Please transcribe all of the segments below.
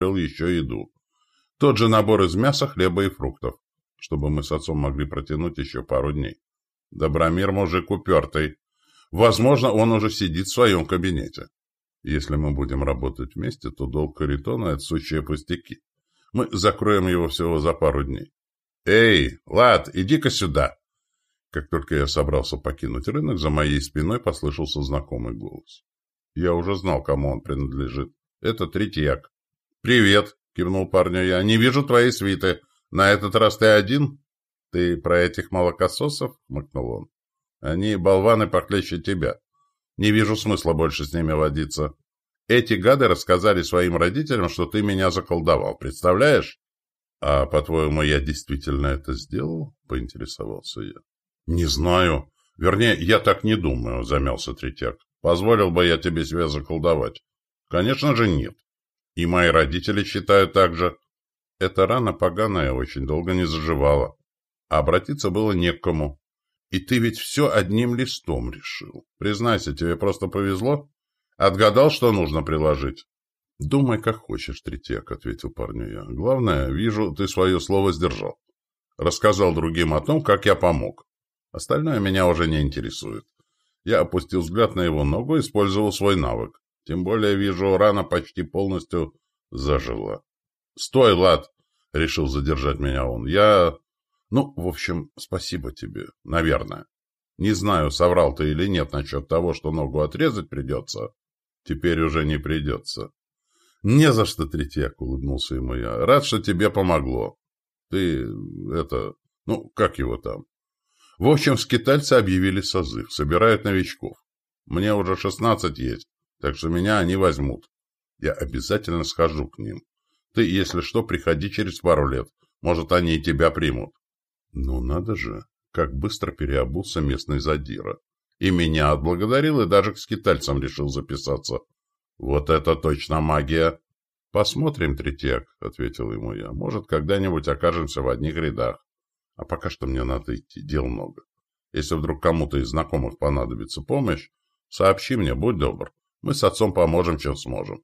еще еду. Тот же набор из мяса, хлеба и фруктов, чтобы мы с отцом могли протянуть еще пару дней. Добромир мужик упертый. Возможно, он уже сидит в своем кабинете. Если мы будем работать вместе, то долг Каритона — это сущие пустяки. Мы закроем его всего за пару дней. «Эй, Лад, иди-ка сюда!» Как только я собрался покинуть рынок, за моей спиной послышался знакомый голос. Я уже знал, кому он принадлежит. Это Третьяк. «Привет!» — кивнул парню я. «Не вижу твоей свиты. На этот раз ты один?» «Ты про этих молокососов?» — мыкнул он. «Они болваны похлеще тебя. Не вижу смысла больше с ними водиться. Эти гады рассказали своим родителям, что ты меня заколдовал. Представляешь? А, по-твоему, я действительно это сделал? Поинтересовался я. Не знаю. Вернее, я так не думаю, замялся Третьяк. Позволил бы я тебе себя заколдовать? Конечно же нет. И мои родители считают так же. Эта рана поганая очень долго не заживала. А обратиться было не к кому. И ты ведь все одним листом решил. Признайся, тебе просто повезло? Отгадал, что нужно приложить? Думай, как хочешь, Третьяк, — ответил парню я. Главное, вижу, ты свое слово сдержал. Рассказал другим о том, как я помог. Остальное меня уже не интересует. Я опустил взгляд на его ногу и использовал свой навык. Тем более, вижу, рана почти полностью зажила. «Стой, Лад!» — решил задержать меня он. «Я ну, в общем, спасибо тебе, наверное. Не знаю, соврал ты или нет насчет того, что ногу отрезать придется. Теперь уже не придется. Не за что, Третьяк, улыбнулся ему я. Рад, что тебе помогло. Ты, это, ну, как его там? В общем, скитальцы объявили созыв, собирают новичков. Мне уже шестнадцать есть, так что меня они возьмут. Я обязательно схожу к ним. Ты, если что, приходи через пару лет. Может, они и тебя примут. Ну, надо же, как быстро переобулся местный задира. И меня отблагодарил, и даже к скитальцам решил записаться. Вот это точно магия! Посмотрим, Третьяк, — ответил ему я. Может, когда-нибудь окажемся в одних рядах. А пока что мне надо идти, дел много. Если вдруг кому-то из знакомых понадобится помощь, сообщи мне, будь добр. Мы с отцом поможем, чем сможем.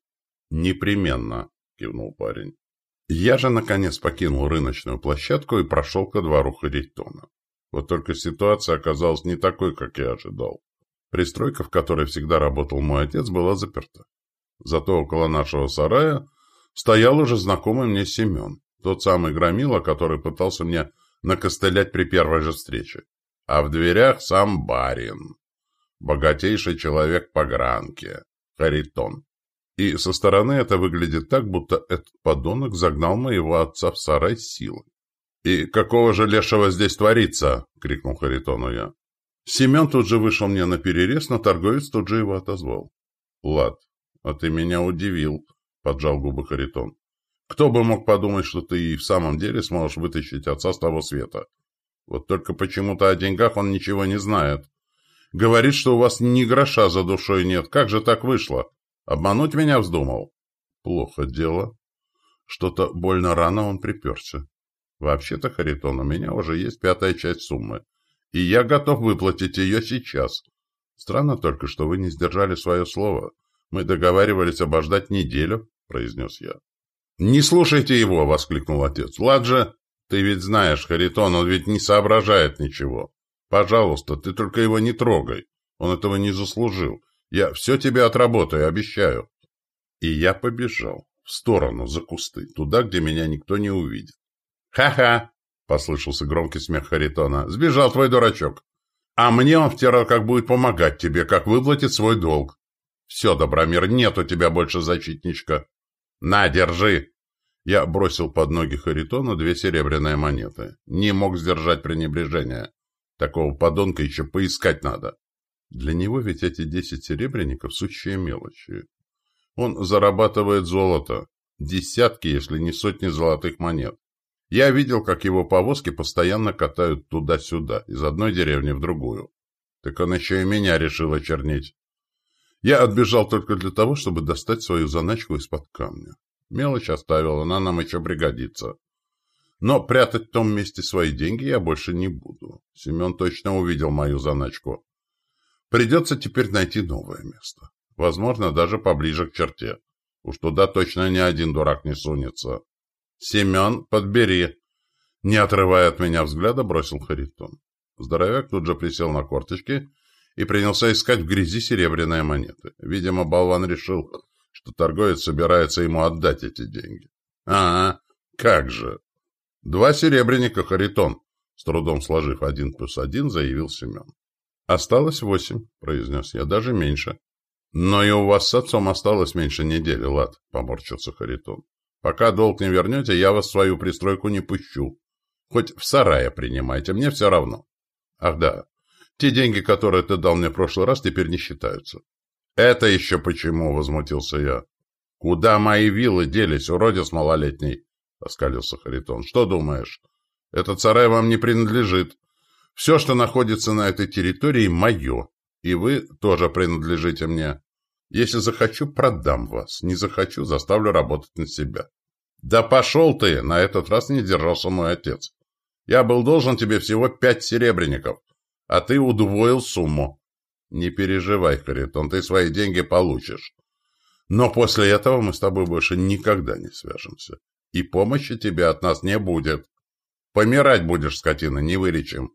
Непременно, — кивнул парень. Я же, наконец, покинул рыночную площадку и прошел ко двору Харитона. Вот только ситуация оказалась не такой, как я ожидал. Пристройка, в которой всегда работал мой отец, была заперта. Зато около нашего сарая стоял уже знакомый мне Семен, тот самый громила, который пытался мне накостылять при первой же встрече. А в дверях сам барин, богатейший человек по гранке, Харитон. И со стороны это выглядит так, будто этот подонок загнал моего отца в сарай силой. «И какого же лешего здесь творится?» — крикнул Харитону я. Семен тут же вышел мне на перерез, но торговец тут же его отозвал. «Лад, а ты меня удивил», — поджал губы Харитон. «Кто бы мог подумать, что ты и в самом деле сможешь вытащить отца с того света? Вот только почему-то о деньгах он ничего не знает. Говорит, что у вас ни гроша за душой нет. Как же так вышло?» Обмануть меня вздумал? Плохо дело. Что-то больно рано он приперся. Вообще-то, Харитон, у меня уже есть пятая часть суммы, и я готов выплатить ее сейчас. Странно только, что вы не сдержали свое слово. Мы договаривались обождать неделю, — произнес я. — Не слушайте его, — воскликнул отец. — Ладже, ты ведь знаешь, Харитон, он ведь не соображает ничего. Пожалуйста, ты только его не трогай. Он этого не заслужил. Я все тебе отработаю, обещаю. И я побежал в сторону, за кусты, туда, где меня никто не увидит. «Ха-ха!» — послышался громкий смех Харитона. «Сбежал твой дурачок. А мне он втирал, как будет помогать тебе, как выплатит свой долг. Все, Добромир, нет у тебя больше защитничка. На, держи!» Я бросил под ноги Харитона две серебряные монеты. Не мог сдержать пренебрежение. Такого подонка еще поискать надо. Для него ведь эти десять серебряников – сущие мелочи. Он зарабатывает золото, десятки, если не сотни золотых монет. Я видел, как его повозки постоянно катают туда-сюда, из одной деревни в другую. Так он еще и меня решил очернить. Я отбежал только для того, чтобы достать свою заначку из-под камня. Мелочь оставил, она нам еще пригодится. Но прятать в том месте свои деньги я больше не буду. Семен точно увидел мою заначку. Придется теперь найти новое место. Возможно, даже поближе к черте. Уж туда точно ни один дурак не сунется. Семен, подбери. Не отрывая от меня взгляда, бросил Харитон. Здоровяк тут же присел на корточки и принялся искать в грязи серебряные монеты. Видимо, болван решил, что торговец собирается ему отдать эти деньги. «А, как же!» «Два серебряника, Харитон!» С трудом сложив один плюс один, заявил Семен. «Осталось восемь», — произнес я, — «даже меньше». «Но и у вас с отцом осталось меньше недели, Лад», — поморщился Харитон. «Пока долг не вернете, я вас в свою пристройку не пущу. Хоть в сарае принимайте, мне все равно». «Ах да, те деньги, которые ты дал мне в прошлый раз, теперь не считаются». «Это еще почему?» — возмутился я. «Куда мои виллы делись, уродец малолетний?» — оскалился Харитон. «Что думаешь? Этот сарай вам не принадлежит. Все, что находится на этой территории, мое, и вы тоже принадлежите мне. Если захочу, продам вас. Не захочу, заставлю работать на себя. Да пошел ты! На этот раз не держался мой отец. Я был должен тебе всего пять серебряников, а ты удвоил сумму. Не переживай, Харитон, ты свои деньги получишь. Но после этого мы с тобой больше никогда не свяжемся. И помощи тебе от нас не будет. Помирать будешь, скотина, не вылечим.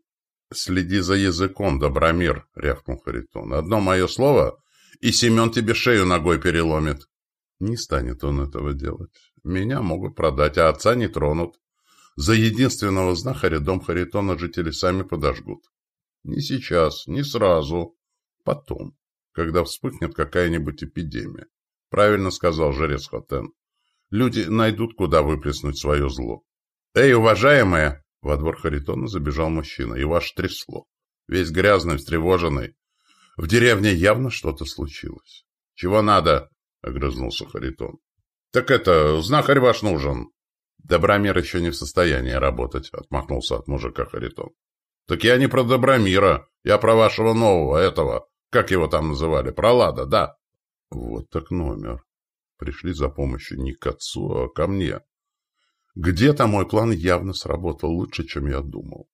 «Следи за языком, Добромир», — рявкнул Харитон. «Одно мое слово, и Семен тебе шею ногой переломит». Не станет он этого делать. Меня могут продать, а отца не тронут. За единственного знахаря дом Харитона жители сами подожгут. Не сейчас, не сразу. Потом, когда вспыхнет какая-нибудь эпидемия. Правильно сказал жрец Хотен. Люди найдут, куда выплеснуть свое зло. «Эй, уважаемые!» Во двор Харитона забежал мужчина. Его аж трясло. Весь грязный, встревоженный. В деревне явно что-то случилось. «Чего надо?» — огрызнулся Харитон. «Так это, знахарь ваш нужен». «Добромир еще не в состоянии работать», — отмахнулся от мужика Харитон. «Так я не про Добромира. Я про вашего нового, этого. Как его там называли? Про Лада, да». Вот так номер. Пришли за помощью не к отцу, а ко мне. Где-то мой план явно сработал лучше, чем я думал.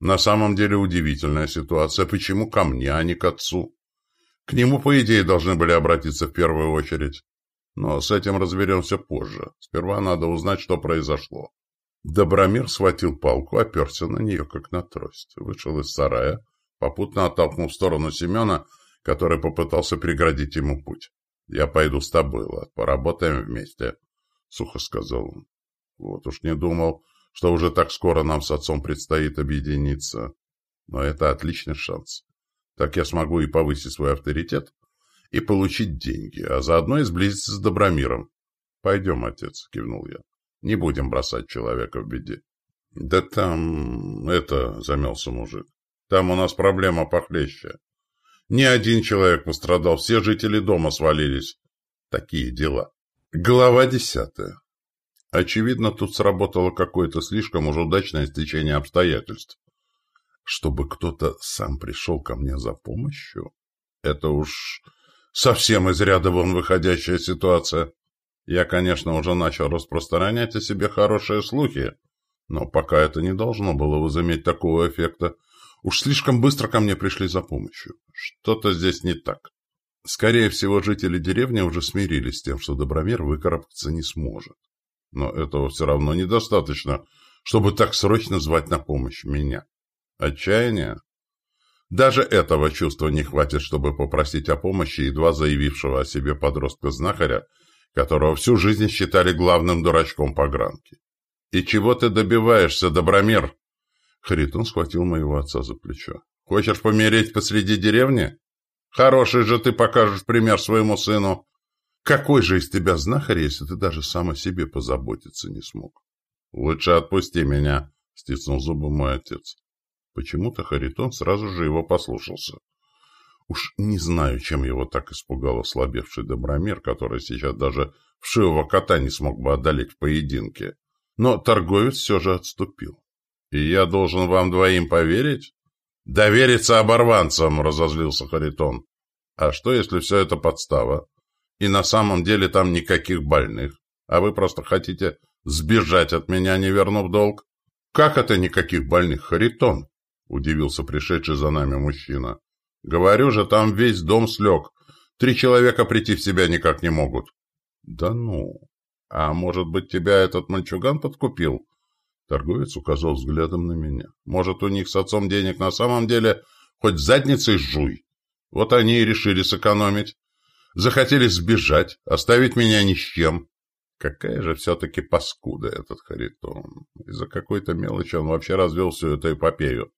На самом деле удивительная ситуация. Почему ко мне, а не к отцу? К нему, по идее, должны были обратиться в первую очередь. Но с этим разберемся позже. Сперва надо узнать, что произошло. Добромир схватил палку, оперся на нее, как на трость. Вышел из сарая, попутно оттолкнул в сторону Семена, который попытался преградить ему путь. «Я пойду с тобой, Лад, поработаем вместе», — сухо сказал он. Вот уж не думал, что уже так скоро нам с отцом предстоит объединиться. Но это отличный шанс. Так я смогу и повысить свой авторитет, и получить деньги, а заодно и сблизиться с Добромиром. — Пойдем, отец, — кивнул я. — Не будем бросать человека в беде. — Да там... это... — замялся мужик. — Там у нас проблема похлеще. Ни один человек пострадал, все жители дома свалились. Такие дела. Глава десятая. Очевидно, тут сработало какое-то слишком уж удачное стечение обстоятельств. Чтобы кто-то сам пришел ко мне за помощью? Это уж совсем из ряда вон выходящая ситуация. Я, конечно, уже начал распространять о себе хорошие слухи, но пока это не должно было возыметь такого эффекта. Уж слишком быстро ко мне пришли за помощью. Что-то здесь не так. Скорее всего, жители деревни уже смирились с тем, что Добромир выкарабкаться не сможет. Но этого все равно недостаточно, чтобы так срочно звать на помощь меня. Отчаяние? Даже этого чувства не хватит, чтобы попросить о помощи едва заявившего о себе подростка-знахаря, которого всю жизнь считали главным дурачком погранки. «И чего ты добиваешься, Добромир?» Харитон схватил моего отца за плечо. «Хочешь помереть посреди деревни? Хороший же ты покажешь пример своему сыну. Какой же из тебя знахарь, если ты даже сам о себе позаботиться не смог? Лучше отпусти меня, стиснул зубы мой отец. Почему-то Харитон сразу же его послушался. Уж не знаю, чем его так испугал ослабевший Добромир, который сейчас даже вшивого кота не смог бы одолеть в поединке. Но торговец все же отступил. «И я должен вам двоим поверить?» «Довериться оборванцам!» — разозлился Харитон. «А что, если все это подстава? И на самом деле там никаких больных. А вы просто хотите сбежать от меня, не вернув долг? Как это никаких больных, Харитон? Удивился пришедший за нами мужчина. Говорю же, там весь дом слег. Три человека прийти в себя никак не могут. Да ну! А может быть, тебя этот мальчуган подкупил? Торговец указал взглядом на меня. Может, у них с отцом денег на самом деле хоть задницей жуй? Вот они и решили сэкономить. Захотели сбежать, оставить меня ни с чем. Какая же все-таки паскуда этот Харитон. Из-за какой-то мелочи он вообще развел всю эту эпопею.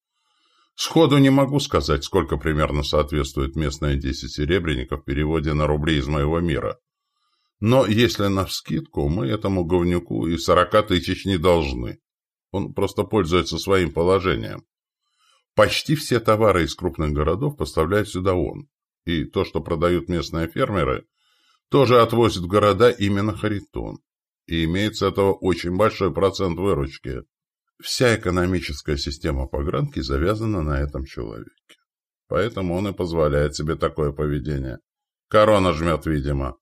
Сходу не могу сказать, сколько примерно соответствует местные десять серебряников в переводе на рубли из моего мира. Но если навскидку, мы этому говнюку и сорока тысяч не должны. Он просто пользуется своим положением. Почти все товары из крупных городов поставляет сюда он. И то, что продают местные фермеры, тоже отвозит в города именно Харитон. И имеет с этого очень большой процент выручки. Вся экономическая система погранки завязана на этом человеке. Поэтому он и позволяет себе такое поведение. Корона жмет, видимо.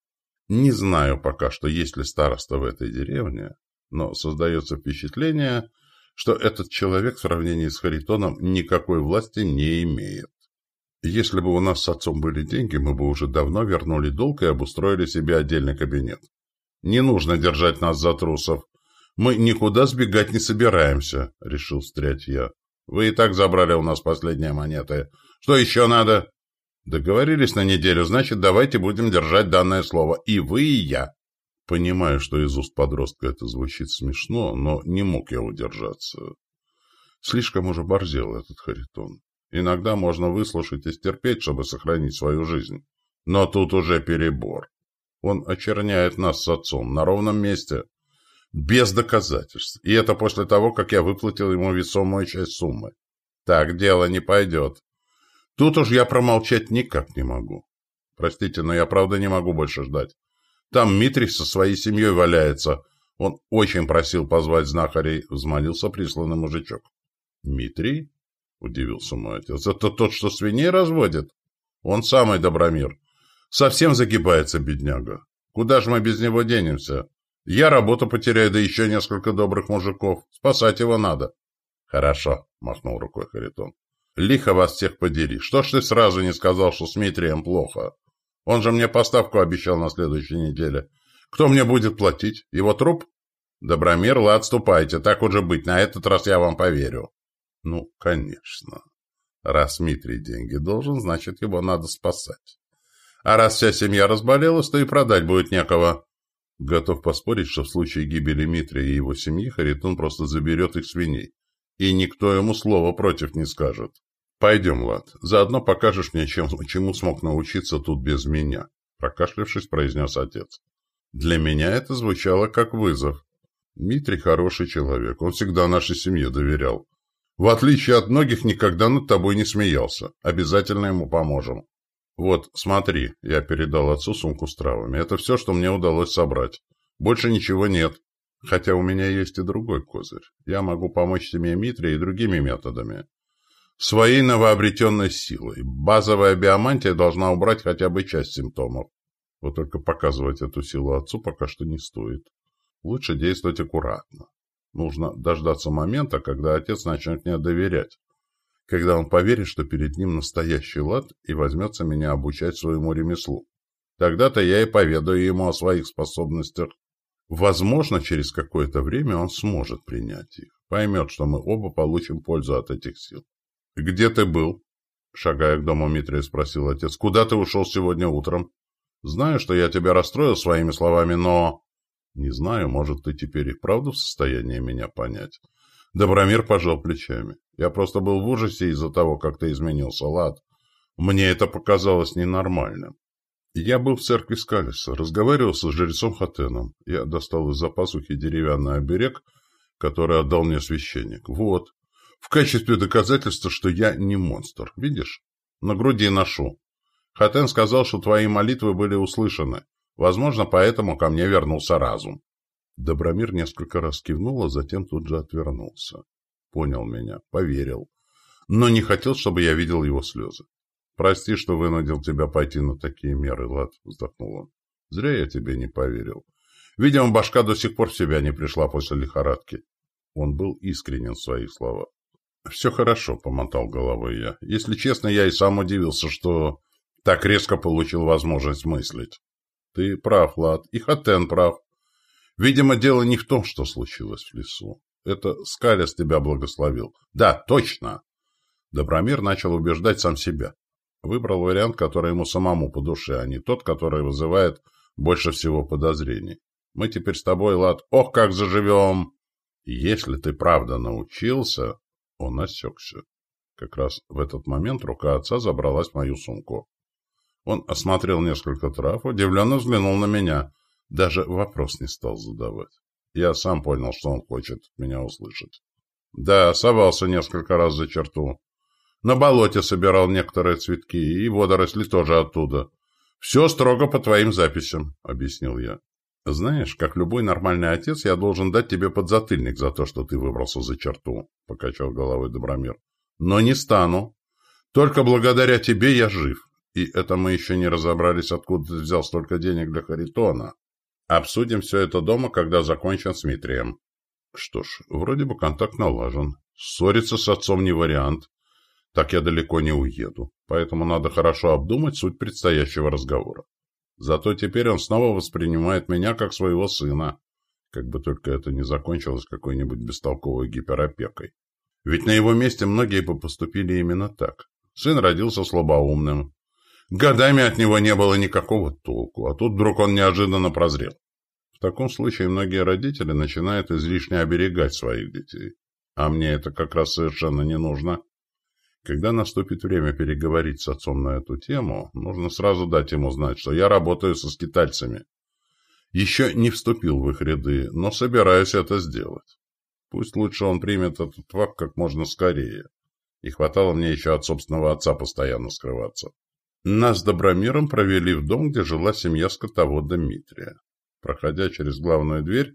Не знаю пока, что есть ли староста в этой деревне, но создается впечатление, что этот человек в сравнении с Харитоном никакой власти не имеет. Если бы у нас с отцом были деньги, мы бы уже давно вернули долг и обустроили себе отдельный кабинет. Не нужно держать нас за трусов. «Мы никуда сбегать не собираемся», — решил встрять я. «Вы и так забрали у нас последние монеты. Что еще надо?» «Договорились на неделю, значит, давайте будем держать данное слово. И вы, и я». Понимаю, что из уст подростка это звучит смешно, но не мог я удержаться. Слишком уже борзел этот Харитон. Иногда можно выслушать и стерпеть, чтобы сохранить свою жизнь. Но тут уже перебор. Он очерняет нас с отцом на ровном месте. Без доказательств. И это после того, как я выплатил ему весомую часть суммы. Так дело не пойдет. Тут уж я промолчать никак не могу. Простите, но я правда не могу больше ждать. Там Митрий со своей семьей валяется. Он очень просил позвать знахарей, взмолился присланный мужичок. «Митрий?» — удивился мой отец. «Это тот, что свиней разводит? Он самый Добромир. Совсем загибается, бедняга. Куда же мы без него денемся? Я работу потеряю, да еще несколько добрых мужиков. Спасать его надо. Хорошо, махнул рукой Харитон. Лихо вас всех подери. Что ж ты сразу не сказал, что с Митрием плохо? Он же мне поставку обещал на следующей неделе. Кто мне будет платить? Его труп? Добромир, лад, ступайте. Так уже быть. На этот раз я вам поверю. Ну, конечно. Раз Митрий деньги должен, значит, его надо спасать. А раз вся семья разболелась, то и продать будет некого. Готов поспорить, что в случае гибели Митрия и его семьи Харитон просто заберет их свиней. И никто ему слова против не скажет. «Пойдем, Лад, заодно покажешь мне, чем, чему смог научиться тут без меня», прокашлявшись, произнес отец. Для меня это звучало как вызов. Митрий хороший человек, он всегда нашей семье доверял. В отличие от многих, никогда над тобой не смеялся. Обязательно ему поможем. «Вот, смотри», — я передал отцу сумку с травами. «Это все, что мне удалось собрать. Больше ничего нет. Хотя у меня есть и другой козырь. Я могу помочь семье Митре и другими методами. Своей новообретенной силой. Базовая биомантия должна убрать хотя бы часть симптомов. Вот только показывать эту силу отцу пока что не стоит. Лучше действовать аккуратно. Нужно дождаться момента, когда отец начнет мне доверять когда он поверит, что перед ним настоящий лад и возьмется меня обучать своему ремеслу. Тогда-то я и поведаю ему о своих способностях. Возможно, через какое-то время он сможет принять их, поймет, что мы оба получим пользу от этих сил. «Где ты был?» Шагая к дому Митрия, спросил отец. «Куда ты ушел сегодня утром? Знаю, что я тебя расстроил своими словами, но...» «Не знаю, может, ты теперь и правда в состоянии меня понять?» Добромир пожал плечами. Я просто был в ужасе из-за того, как ты изменился, Лад. Мне это показалось ненормальным. Я был в церкви Скалиса, разговаривал со жрецом Хатеном. Я достал из-за пасухи деревянный оберег, который отдал мне священник. Вот. В качестве доказательства, что я не монстр. Видишь? На груди ношу. Хатен сказал, что твои молитвы были услышаны. Возможно, поэтому ко мне вернулся разум. Добромир несколько раз кивнул, а затем тут же отвернулся. Понял меня, поверил. Но не хотел, чтобы я видел его слезы. «Прости, что вынудил тебя пойти на такие меры, Лад», — вздохнул он. «Зря я тебе не поверил. Видимо, башка до сих пор в себя не пришла после лихорадки». Он был искренен в своих словах. «Все хорошо», — помотал головой я. «Если честно, я и сам удивился, что так резко получил возможность мыслить. Ты прав, Лад, и Хатен прав. Видимо, дело не в том, что случилось в лесу. Это Скалес тебя благословил. Да, точно. Добромир начал убеждать сам себя. Выбрал вариант, который ему самому по душе, а не тот, который вызывает больше всего подозрений. Мы теперь с тобой, Лад, ох, как заживем! Если ты правда научился... Он осекся. Как раз в этот момент рука отца забралась в мою сумку. Он осмотрел несколько трав, удивленно взглянул на меня. Даже вопрос не стал задавать. Я сам понял, что он хочет меня услышать. Да, совался несколько раз за черту. На болоте собирал некоторые цветки, и водоросли тоже оттуда. Все строго по твоим записям, — объяснил я. Знаешь, как любой нормальный отец, я должен дать тебе подзатыльник за то, что ты выбрался за черту, — покачал головой Добромир. Но не стану. Только благодаря тебе я жив. И это мы еще не разобрались, откуда ты взял столько денег для Харитона. Обсудим все это дома, когда закончим с Митрием. Что ж, вроде бы контакт налажен. Ссориться с отцом не вариант. Так я далеко не уеду. Поэтому надо хорошо обдумать суть предстоящего разговора. Зато теперь он снова воспринимает меня как своего сына. Как бы только это не закончилось какой-нибудь бестолковой гиперопекой. Ведь на его месте многие бы поступили именно так. Сын родился слабоумным, Годами от него не было никакого толку, а тут вдруг он неожиданно прозрел. В таком случае многие родители начинают излишне оберегать своих детей. А мне это как раз совершенно не нужно. Когда наступит время переговорить с отцом на эту тему, нужно сразу дать ему знать, что я работаю со скитальцами. Еще не вступил в их ряды, но собираюсь это сделать. Пусть лучше он примет этот факт как можно скорее. И хватало мне еще от собственного отца постоянно скрываться. Нас с Добромиром провели в дом, где жила семья скотовода Дмитрия. Проходя через главную дверь,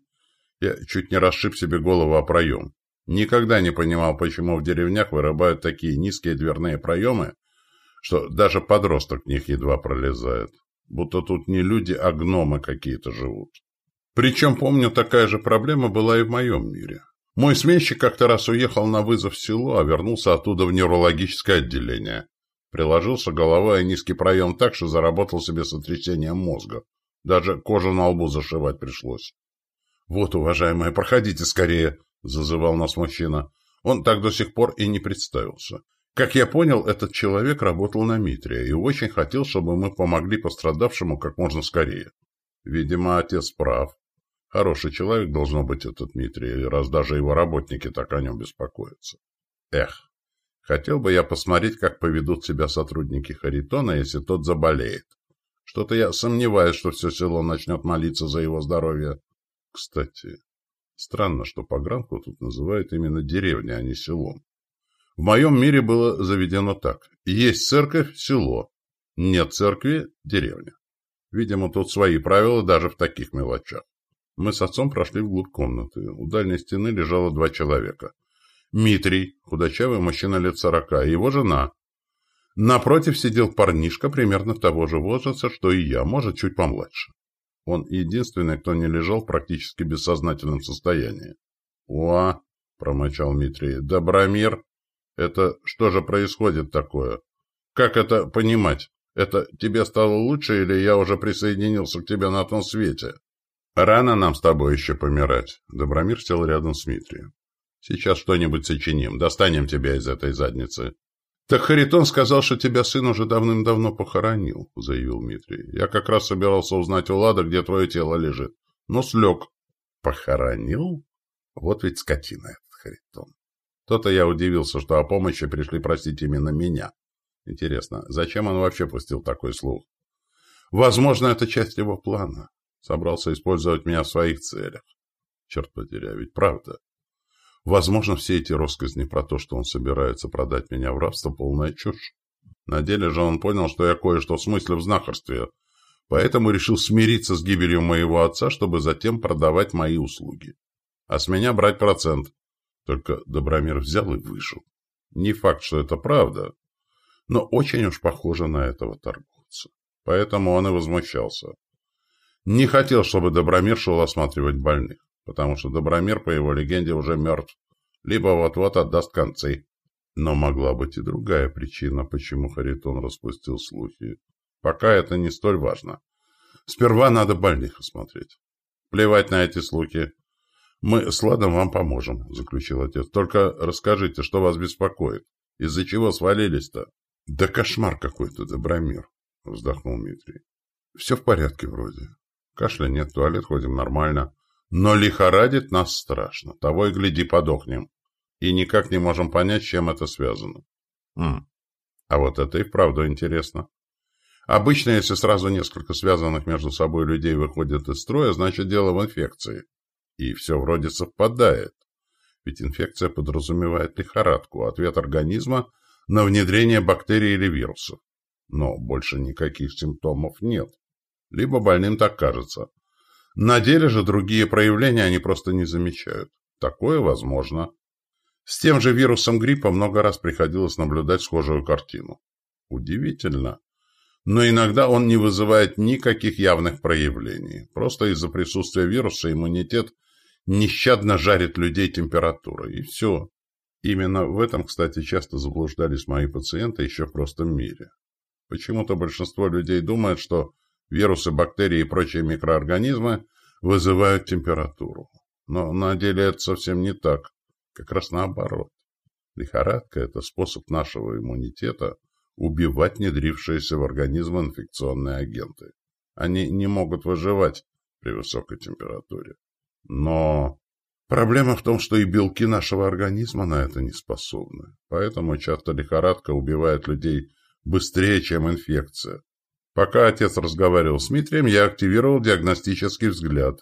я чуть не расшиб себе голову о проем. Никогда не понимал, почему в деревнях вырубают такие низкие дверные проемы, что даже подросток в них едва пролезает. Будто тут не люди, а гномы какие-то живут. Причем, помню, такая же проблема была и в моем мире. Мой сменщик как-то раз уехал на вызов в село, а вернулся оттуда в неврологическое отделение. Приложился головой о низкий проем так, что заработал себе сотрясением мозга. Даже кожу на лбу зашивать пришлось. — Вот, уважаемые, проходите скорее, — зазывал нас мужчина. Он так до сих пор и не представился. Как я понял, этот человек работал на Митрия и очень хотел, чтобы мы помогли пострадавшему как можно скорее. Видимо, отец прав. Хороший человек должно быть этот Митрий, раз даже его работники так о нем беспокоятся. Эх, Хотел бы я посмотреть, как поведут себя сотрудники Харитона, если тот заболеет. Что-то я сомневаюсь, что все село начнет молиться за его здоровье. Кстати, странно, что погранку тут называют именно деревней, а не селом. В моем мире было заведено так. Есть церковь – село. Нет церкви – деревня. Видимо, тут свои правила даже в таких мелочах. Мы с отцом прошли вглубь комнаты. У дальней стены лежало два человека – Митрий, худощавый мужчина лет сорока, и его жена. Напротив сидел парнишка примерно того же возраста, что и я, может, чуть помладше. Он единственный, кто не лежал в практически бессознательном состоянии. «О!» — промычал Митрий. «Добромир? Это что же происходит такое? Как это понимать? Это тебе стало лучше или я уже присоединился к тебе на том свете?» «Рано нам с тобой еще помирать». Добромир сел рядом с Митрием. Сейчас что-нибудь сочиним, достанем тебя из этой задницы. — Так Харитон сказал, что тебя сын уже давным-давно похоронил, — заявил Дмитрий. — Я как раз собирался узнать у Лада, где твое тело лежит. Но слег. — Похоронил? Вот ведь скотина этот Харитон. То-то я удивился, что о помощи пришли просить именно меня. Интересно, зачем он вообще пустил такой слух? Возможно, это часть его плана. Собрался использовать меня в своих целях. Черт потеря, ведь правда. Возможно, все эти россказни про то, что он собирается продать меня в рабство, полная чушь. На деле же он понял, что я кое-что смыслю в знахарстве, поэтому решил смириться с гибелью моего отца, чтобы затем продавать мои услуги. А с меня брать процент. Только Добромир взял и вышел. Не факт, что это правда, но очень уж похоже на этого торговца. Поэтому он и возмущался. Не хотел, чтобы Добромир шел осматривать больных потому что Добромир, по его легенде, уже мертв, либо вот-вот отдаст концы. Но могла быть и другая причина, почему Харитон распустил слухи. Пока это не столь важно. Сперва надо больных осмотреть. Плевать на эти слухи. Мы с Ладом вам поможем, заключил отец. Только расскажите, что вас беспокоит? Из-за чего свалились-то? Да кошмар какой-то, Добромир, вздохнул Дмитрий. Все в порядке вроде. Кашля нет, туалет ходим нормально. Но лихорадит нас страшно. Того и гляди, подохнем. И никак не можем понять, чем это связано. Хм. А вот это и вправду интересно. Обычно, если сразу несколько связанных между собой людей выходят из строя, значит дело в инфекции. И все вроде совпадает. Ведь инфекция подразумевает лихорадку, ответ организма на внедрение бактерий или вирусов. Но больше никаких симптомов нет. Либо больным так кажется. На деле же другие проявления они просто не замечают. Такое возможно. С тем же вирусом гриппа много раз приходилось наблюдать схожую картину. Удивительно. Но иногда он не вызывает никаких явных проявлений. Просто из-за присутствия вируса иммунитет нещадно жарит людей температурой. И все. Именно в этом, кстати, часто заблуждались мои пациенты еще в простом мире. Почему-то большинство людей думает, что вирусы, бактерии и прочие микроорганизмы вызывают температуру. Но на деле это совсем не так. Как раз наоборот. Лихорадка – это способ нашего иммунитета убивать внедрившиеся в организм инфекционные агенты. Они не могут выживать при высокой температуре. Но проблема в том, что и белки нашего организма на это не способны. Поэтому часто лихорадка убивает людей быстрее, чем инфекция. Пока отец разговаривал с Дмитрием, я активировал диагностический взгляд.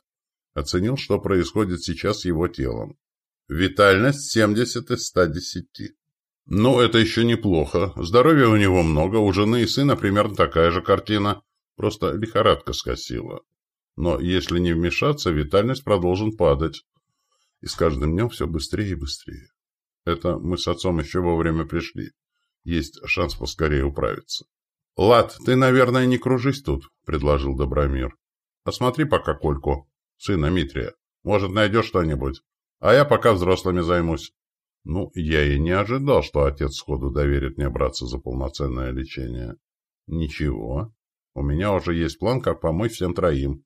Оценил, что происходит сейчас с его телом. Витальность 70 из 110. Ну, это еще неплохо. Здоровья у него много, у жены и сына примерно такая же картина. Просто лихорадка скосила. Но если не вмешаться, витальность продолжит падать. И с каждым днем все быстрее и быстрее. Это мы с отцом еще вовремя пришли. Есть шанс поскорее управиться. — Лад, ты, наверное, не кружись тут, — предложил Добромир. — Осмотри пока Кольку, сына Митрия. Может, найдешь что-нибудь а я пока взрослыми займусь. Ну, я и не ожидал, что отец сходу доверит мне браться за полноценное лечение. Ничего. У меня уже есть план, как помочь всем троим.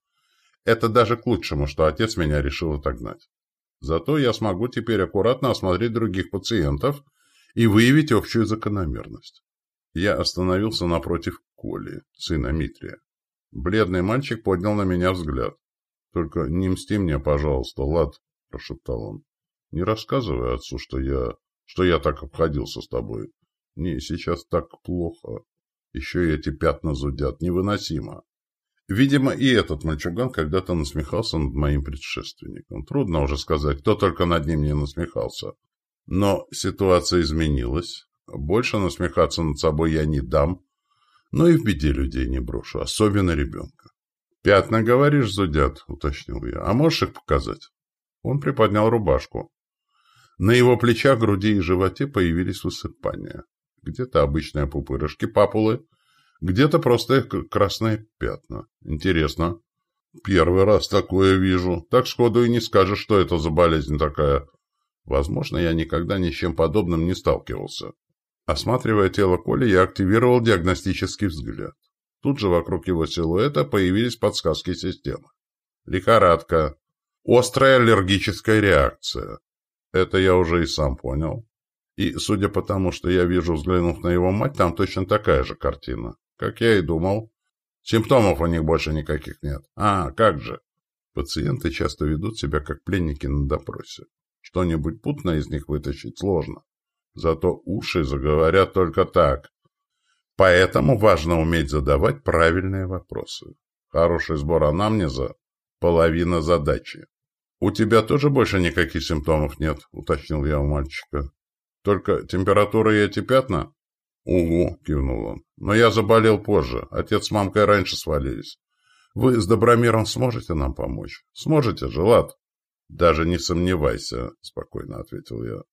Это даже к лучшему, что отец меня решил отогнать. Зато я смогу теперь аккуратно осмотреть других пациентов и выявить общую закономерность. Я остановился напротив Коли, сына Митрия. Бледный мальчик поднял на меня взгляд. Только не мсти мне, пожалуйста, Лад. — прошептал он. — Не рассказывай отцу, что я... что я так обходился с тобой. Мне сейчас так плохо. Еще и эти пятна зудят. Невыносимо. Видимо, и этот мальчуган когда-то насмехался над моим предшественником. Трудно уже сказать, кто только над ним не насмехался. Но ситуация изменилась. Больше насмехаться над собой я не дам. Но и в беде людей не брошу, особенно ребенка. «Пятна, говоришь, зудят?» — уточнил я. «А можешь их показать?» Он приподнял рубашку. На его плечах, груди и животе появились высыпания. Где-то обычные пупырышки папулы, где-то просто красные пятна. Интересно. Первый раз такое вижу. Так сходу и не скажешь, что это за болезнь такая. Возможно, я никогда ни с чем подобным не сталкивался. Осматривая тело Коли, я активировал диагностический взгляд. Тут же вокруг его силуэта появились подсказки системы. Лихорадка, Острая аллергическая реакция. Это я уже и сам понял. И, судя по тому, что я вижу, взглянув на его мать, там точно такая же картина. Как я и думал. Симптомов у них больше никаких нет. А, как же. Пациенты часто ведут себя как пленники на допросе. Что-нибудь путное из них вытащить сложно. Зато уши заговорят только так. Поэтому важно уметь задавать правильные вопросы. Хороший сбор анамнеза – половина задачи. «У тебя тоже больше никаких симптомов нет?» — уточнил я у мальчика. «Только температура и эти пятна?» «Угу», — кивнул он. «Но я заболел позже. Отец с мамкой раньше свалились. Вы с Добромиром сможете нам помочь? Сможете же, Лад?» «Даже не сомневайся», — спокойно ответил я.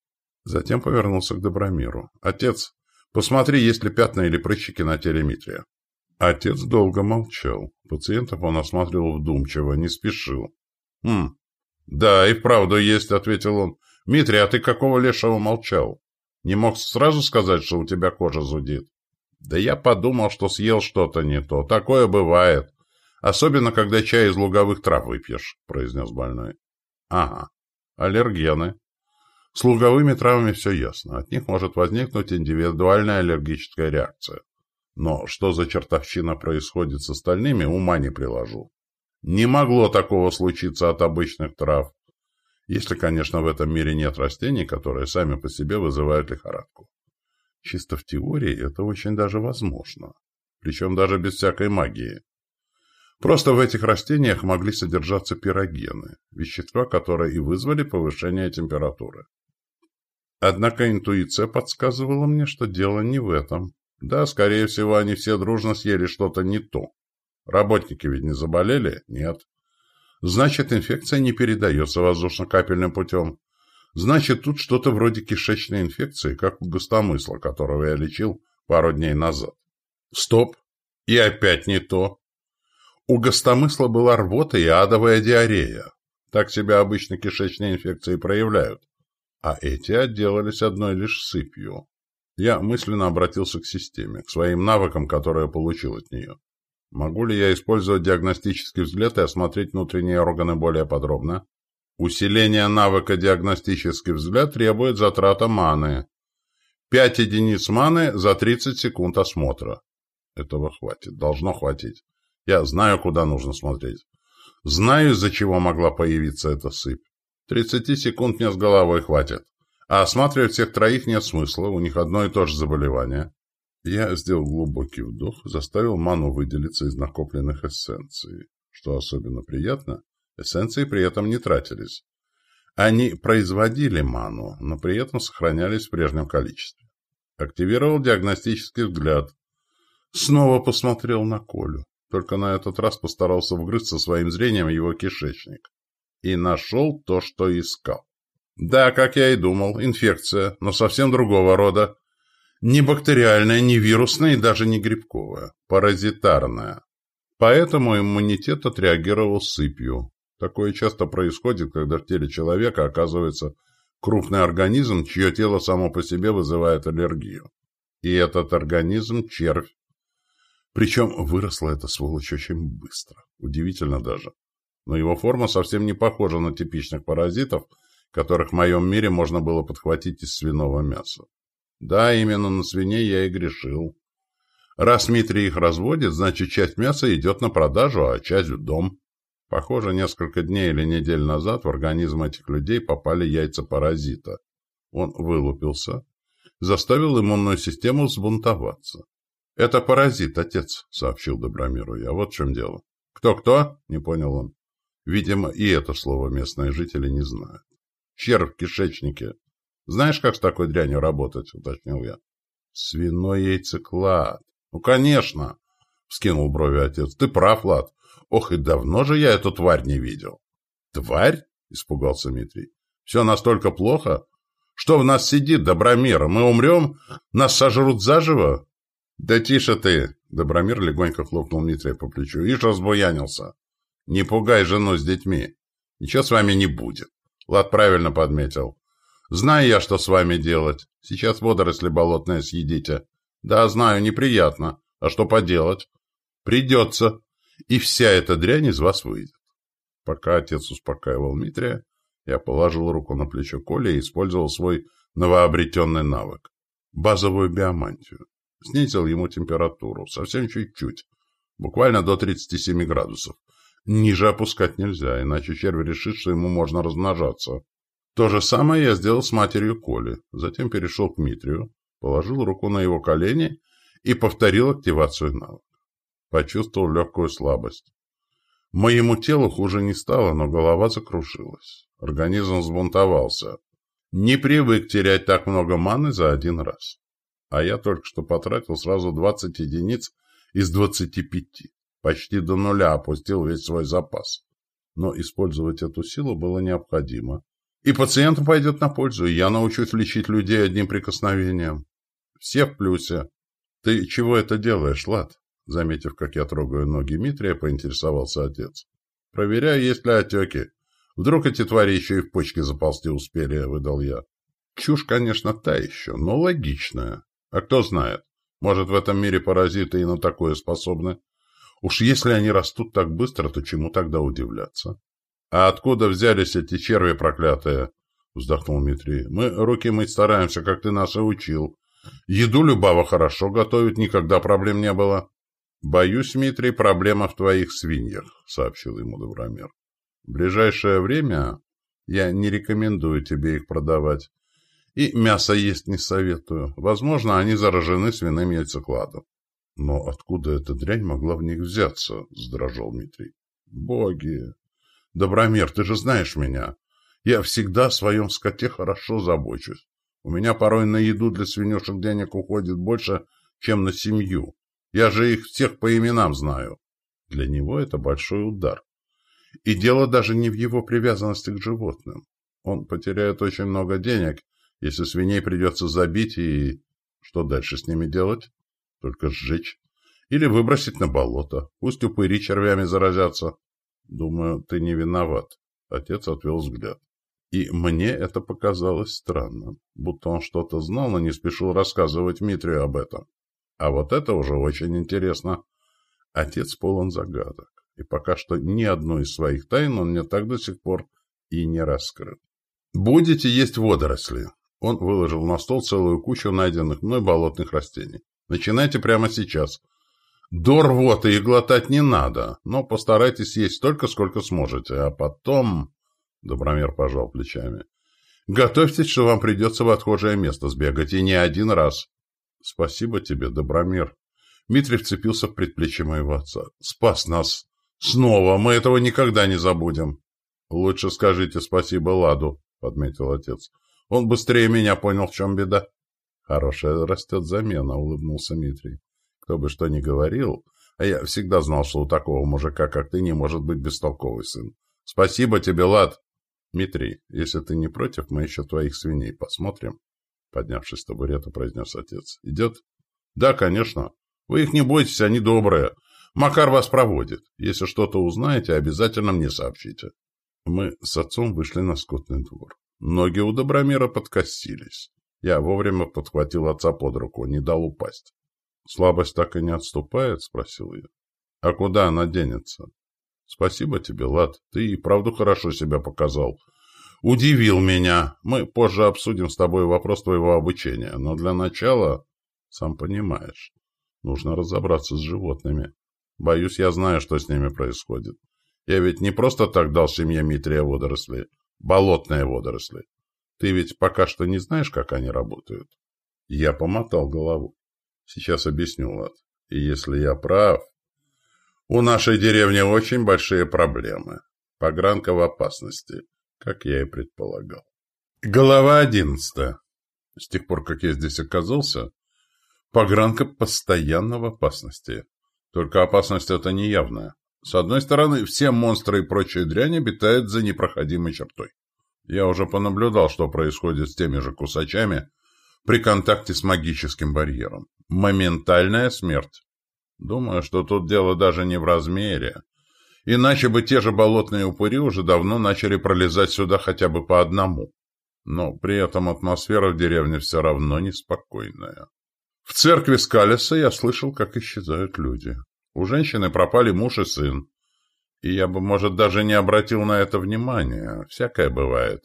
Затем повернулся к Добромиру. «Отец, посмотри, есть ли пятна или прыщики на теле Митрия». Отец долго молчал. Пациентов он осматривал вдумчиво, не спешил. «Хм, «Да, и вправду есть», — ответил он. «Митрий, а ты какого лешего молчал? Не мог сразу сказать, что у тебя кожа зудит?» «Да я подумал, что съел что-то не то. Такое бывает. Особенно, когда чай из луговых трав выпьешь, произнес больной. Ага, аллергены. С луговыми травами все ясно. От них может возникнуть индивидуальная аллергическая реакция. Но что за чертовщина происходит с остальными, ума не приложу. Не могло такого случиться от обычных трав. Если, конечно, в этом мире нет растений, которые сами по себе вызывают лихорадку. Чисто в теории это очень даже возможно. Причем даже без всякой магии. Просто в этих растениях могли содержаться пирогены, вещества, которые и вызвали повышение температуры. Однако интуиция подсказывала мне, что дело не в этом. Да, скорее всего, они все дружно съели что-то не то. Работники ведь не заболели? Нет. Значит, инфекция не передается воздушно-капельным путем. Значит, тут что-то вроде кишечной инфекции, как у гостомысла, которого я лечил пару дней назад. Стоп. И опять не то. У гостомысла была рвота и адовая диарея. Так себя обычно кишечные инфекции проявляют. А эти отделались одной лишь сыпью. Я мысленно обратился к системе, к своим навыкам, которые получил от нее. Могу ли я использовать диагностический взгляд и осмотреть внутренние органы более подробно? Усиление навыка диагностический взгляд требует затрата маны. 5 единиц маны за 30 секунд осмотра. Этого хватит, должно хватить. Я знаю, куда нужно смотреть. Знаю, из-за чего могла появиться эта сыпь. 30 секунд мне с головой хватит. А осматривать всех троих нет смысла, у них одно и то же заболевание. Я сделал глубокий вдох, заставил ману выделиться из накопленных эссенций. Что особенно приятно, эссенции при этом не тратились. Они производили ману, но при этом сохранялись в прежнем количестве. Активировал диагностический взгляд. Снова посмотрел на Колю. Только на этот раз постарался вгрызться своим зрением его кишечник. И нашел то, что искал. Да, как я и думал, инфекция, но совсем другого рода. Не бактериальная, не вирусная и даже не грибковая. Паразитарная. Поэтому иммунитет отреагировал сыпью. Такое часто происходит, когда в теле человека оказывается крупный организм, чье тело само по себе вызывает аллергию. И этот организм – червь. Причем выросла эта сволочь очень быстро. Удивительно даже. Но его форма совсем не похожа на типичных паразитов – которых в моем мире можно было подхватить из свиного мяса. Да, именно на свиней я и грешил. Раз Дмитрий их разводит, значит, часть мяса идет на продажу, а часть в дом. Похоже, несколько дней или недель назад в организм этих людей попали яйца паразита. Он вылупился, заставил иммунную систему взбунтоваться. — Это паразит, отец, — сообщил Добромиру я. Вот в чем дело. «Кто — не понял он. Видимо, и это слово местные жители не знают. Червь в кишечнике. Знаешь, как с такой дрянью работать? Уточнил я. Свиной яйцеклад. Ну, конечно, вскинул брови отец. Ты прав, Лад. Ох, и давно же я эту тварь не видел. Тварь? Испугался Дмитрий. Все настолько плохо? Что в нас сидит, Добромир? Мы умрем? Нас сожрут заживо? Да тише ты! Добромир легонько хлопнул Дмитрия по плечу. Ишь разбуянился. Не пугай жену с детьми. Ничего с вами не будет. Лад правильно подметил. Знаю я, что с вами делать. Сейчас водоросли болотные съедите. Да, знаю, неприятно. А что поделать? Придется. И вся эта дрянь из вас выйдет. Пока отец успокаивал Митрия, я положил руку на плечо Коли и использовал свой новообретенный навык. Базовую биомантию. Снизил ему температуру. Совсем чуть-чуть. Буквально до 37 градусов. Ниже опускать нельзя, иначе червь решит, что ему можно размножаться. То же самое я сделал с матерью Коли. Затем перешел к Митрию, положил руку на его колени и повторил активацию навыка. Почувствовал легкую слабость. Моему телу хуже не стало, но голова закрушилась. Организм взбунтовался. Не привык терять так много маны за один раз. А я только что потратил сразу 20 единиц из 25 почти до нуля опустил весь свой запас. Но использовать эту силу было необходимо. И пациенту пойдет на пользу, и я научусь лечить людей одним прикосновением. Все в плюсе. Ты чего это делаешь, Лад? Заметив, как я трогаю ноги Митрия, поинтересовался отец. Проверяю, есть ли отеки. Вдруг эти твари еще и в почки заползти успели, выдал я. Чушь, конечно, та еще, но логичная. А кто знает, может, в этом мире паразиты и на такое способны. Уж если они растут так быстро, то чему тогда удивляться? А откуда взялись эти черви проклятые? Вздохнул Дмитрий. Мы руки мыть стараемся, как ты нас и учил. Еду Любава хорошо готовит, никогда проблем не было. Боюсь, Дмитрий, проблема в твоих свиньях, сообщил ему Добромир. В ближайшее время я не рекомендую тебе их продавать. И мясо есть не советую. Возможно, они заражены свиным яйцекладом. Но откуда эта дрянь могла в них взяться? Сдрожал Дмитрий. Боги! Добромир, ты же знаешь меня. Я всегда о своем скоте хорошо забочусь. У меня порой на еду для свинюшек денег уходит больше, чем на семью. Я же их всех по именам знаю. Для него это большой удар. И дело даже не в его привязанности к животным. Он потеряет очень много денег, если свиней придется забить и... Что дальше с ними делать? Только сжечь. Или выбросить на болото. Пусть упыри червями заразятся. Думаю, ты не виноват. Отец отвел взгляд. И мне это показалось странным. Будто он что-то знал, но не спешил рассказывать Митрию об этом. А вот это уже очень интересно. Отец полон загадок. И пока что ни одну из своих тайн он мне так до сих пор и не раскрыл. «Будете есть водоросли?» Он выложил на стол целую кучу найденных мной болотных растений. Начинайте прямо сейчас. До рвоты и глотать не надо, но постарайтесь есть столько, сколько сможете, а потом... Добромир пожал плечами. Готовьтесь, что вам придется в отхожее место сбегать, и не один раз. Спасибо тебе, Добромир. Дмитрий вцепился в предплечье моего отца. Спас нас. Снова. Мы этого никогда не забудем. Лучше скажите спасибо Ладу, подметил отец. Он быстрее меня понял, в чем беда. Хорошая растет замена, улыбнулся Дмитрий. Кто бы что ни говорил, а я всегда знал, что у такого мужика, как ты, не может быть бестолковый сын. Спасибо тебе, Лад. Дмитрий, если ты не против, мы еще твоих свиней посмотрим. Поднявшись с табурета, произнес отец. Идет? Да, конечно. Вы их не бойтесь, они добрые. Макар вас проводит. Если что-то узнаете, обязательно мне сообщите. Мы с отцом вышли на скотный двор. Ноги у Добромира подкосились. Я вовремя подхватил отца под руку, не дал упасть. «Слабость так и не отступает?» — спросил я. «А куда она денется?» «Спасибо тебе, Лад, ты и правду хорошо себя показал. Удивил меня. Мы позже обсудим с тобой вопрос твоего обучения, но для начала, сам понимаешь, нужно разобраться с животными. Боюсь, я знаю, что с ними происходит. Я ведь не просто так дал семье Митрия водоросли, болотные водоросли. Ты ведь пока что не знаешь, как они работают? Я помотал голову. Сейчас объясню, Лад. И если я прав, у нашей деревни очень большие проблемы. Погранка в опасности, как я и предполагал. Глава одиннадцатая. С тех пор, как я здесь оказался, погранка постоянно в опасности. Только опасность эта неявная. С одной стороны, все монстры и прочие дрянь обитают за непроходимой чертой. Я уже понаблюдал, что происходит с теми же кусачами при контакте с магическим барьером. Моментальная смерть. Думаю, что тут дело даже не в размере. Иначе бы те же болотные упыри уже давно начали пролезать сюда хотя бы по одному. Но при этом атмосфера в деревне все равно неспокойная. В церкви Скалиса я слышал, как исчезают люди. У женщины пропали муж и сын. И я бы, может, даже не обратил на это внимания. Всякое бывает.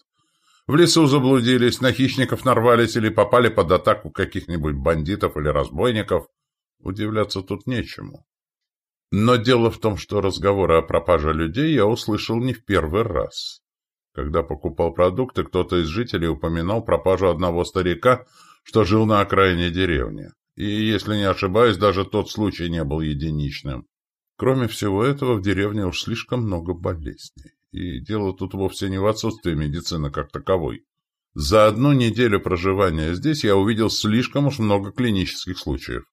В лесу заблудились, на хищников нарвались или попали под атаку каких-нибудь бандитов или разбойников. Удивляться тут нечему. Но дело в том, что разговоры о пропаже людей я услышал не в первый раз. Когда покупал продукты, кто-то из жителей упоминал пропажу одного старика, что жил на окраине деревни. И, если не ошибаюсь, даже тот случай не был единичным. Кроме всего этого, в деревне уж слишком много болезней. И дело тут вовсе не в отсутствии медицины как таковой. За одну неделю проживания здесь я увидел слишком уж много клинических случаев.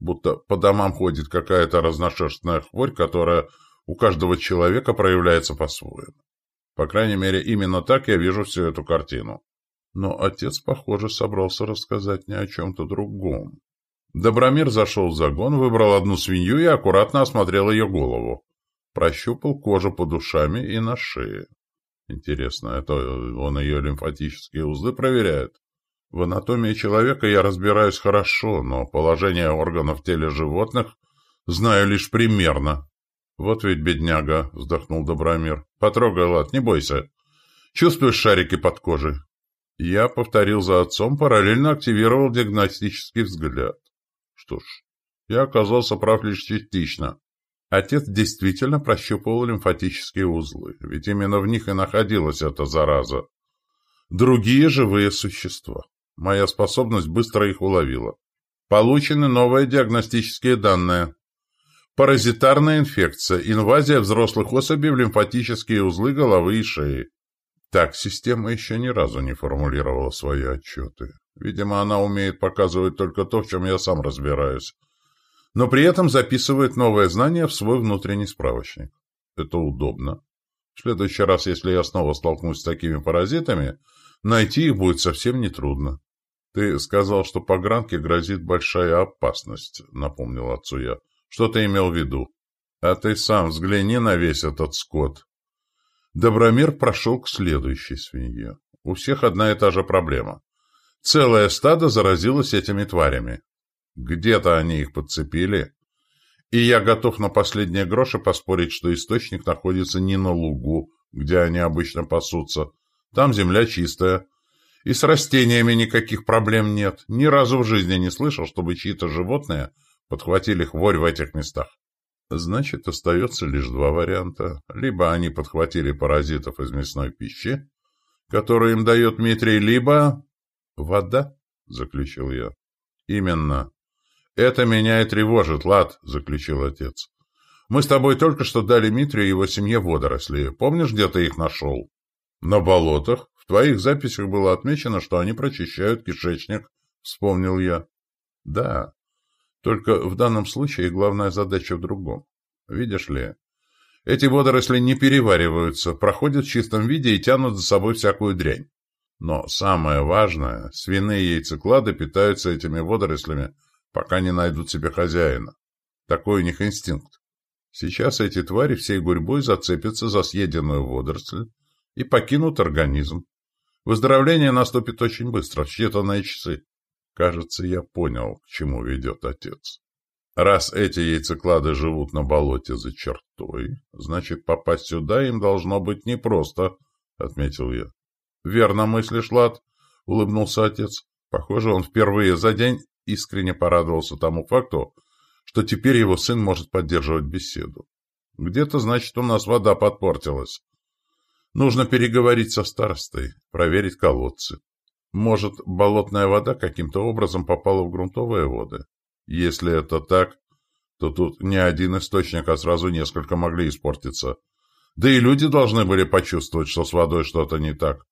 Будто по домам ходит какая-то разношерстная хворь, которая у каждого человека проявляется по-своему. По крайней мере, именно так я вижу всю эту картину. Но отец, похоже, собрался рассказать не о чем-то другом. Добромир зашел в загон, выбрал одну свинью и аккуратно осмотрел ее голову. Прощупал кожу под ушами и на шее. Интересно, это он ее лимфатические узлы проверяет? В анатомии человека я разбираюсь хорошо, но положение органов в теле животных Знаю лишь примерно. Вот ведь бедняга, вздохнул Добромир. Потрогай, лад, не бойся. Чувствуешь шарики под кожей? Я повторил за отцом, параллельно активировал диагностический взгляд. Что ж, я оказался прав лишь частично. Отец действительно прощупывал лимфатические узлы, ведь именно в них и находилась эта зараза. Другие живые существа. Моя способность быстро их уловила. Получены новые диагностические данные. Паразитарная инфекция, инвазия взрослых особей в лимфатические узлы головы и шеи. Так система еще ни разу не формулировала свои отчеты. Видимо, она умеет показывать только то, в чем я сам разбираюсь. Но при этом записывает новые знания в свой внутренний справочник. Это удобно. В следующий раз, если я снова столкнусь с такими паразитами, найти их будет совсем нетрудно. Ты сказал, что по гранке грозит большая опасность, напомнил отцу я. Что ты имел в виду? А ты сам взгляни на весь этот скот. Добромир прошел к следующей свинье. У всех одна и та же проблема. Целое стадо заразилось этими тварями. Где-то они их подцепили. И я готов на последние гроши поспорить, что источник находится не на лугу, где они обычно пасутся. Там земля чистая. И с растениями никаких проблем нет. Ни разу в жизни не слышал, чтобы чьи-то животные подхватили хворь в этих местах. Значит, остается лишь два варианта. Либо они подхватили паразитов из мясной пищи, которую им дает Дмитрий, либо... Вода, заключил я. Именно. Это меня и тревожит, Лад, заключил отец. Мы с тобой только что дали Митрию и его семье водоросли. Помнишь, где ты их нашел? На болотах. В твоих записях было отмечено, что они прочищают кишечник, вспомнил я. Да, только в данном случае главная задача в другом. Видишь ли, эти водоросли не перевариваются, проходят в чистом виде и тянут за собой всякую дрянь. Но самое важное, свиные яйцеклады питаются этими водорослями, пока не найдут себе хозяина. Такой у них инстинкт. Сейчас эти твари всей гурьбой зацепятся за съеденную водоросль и покинут организм. Выздоровление наступит очень быстро, в считанные часы. Кажется, я понял, к чему ведет отец. Раз эти яйцеклады живут на болоте за чертой, значит, попасть сюда им должно быть непросто, — отметил я. — Верно мыслишь, Лад, — улыбнулся отец. Похоже, он впервые за день искренне порадовался тому факту, что теперь его сын может поддерживать беседу. Где-то, значит, у нас вода подпортилась. Нужно переговорить со старостой, проверить колодцы. Может, болотная вода каким-то образом попала в грунтовые воды? Если это так, то тут не один источник, а сразу несколько могли испортиться. Да и люди должны были почувствовать, что с водой что-то не так.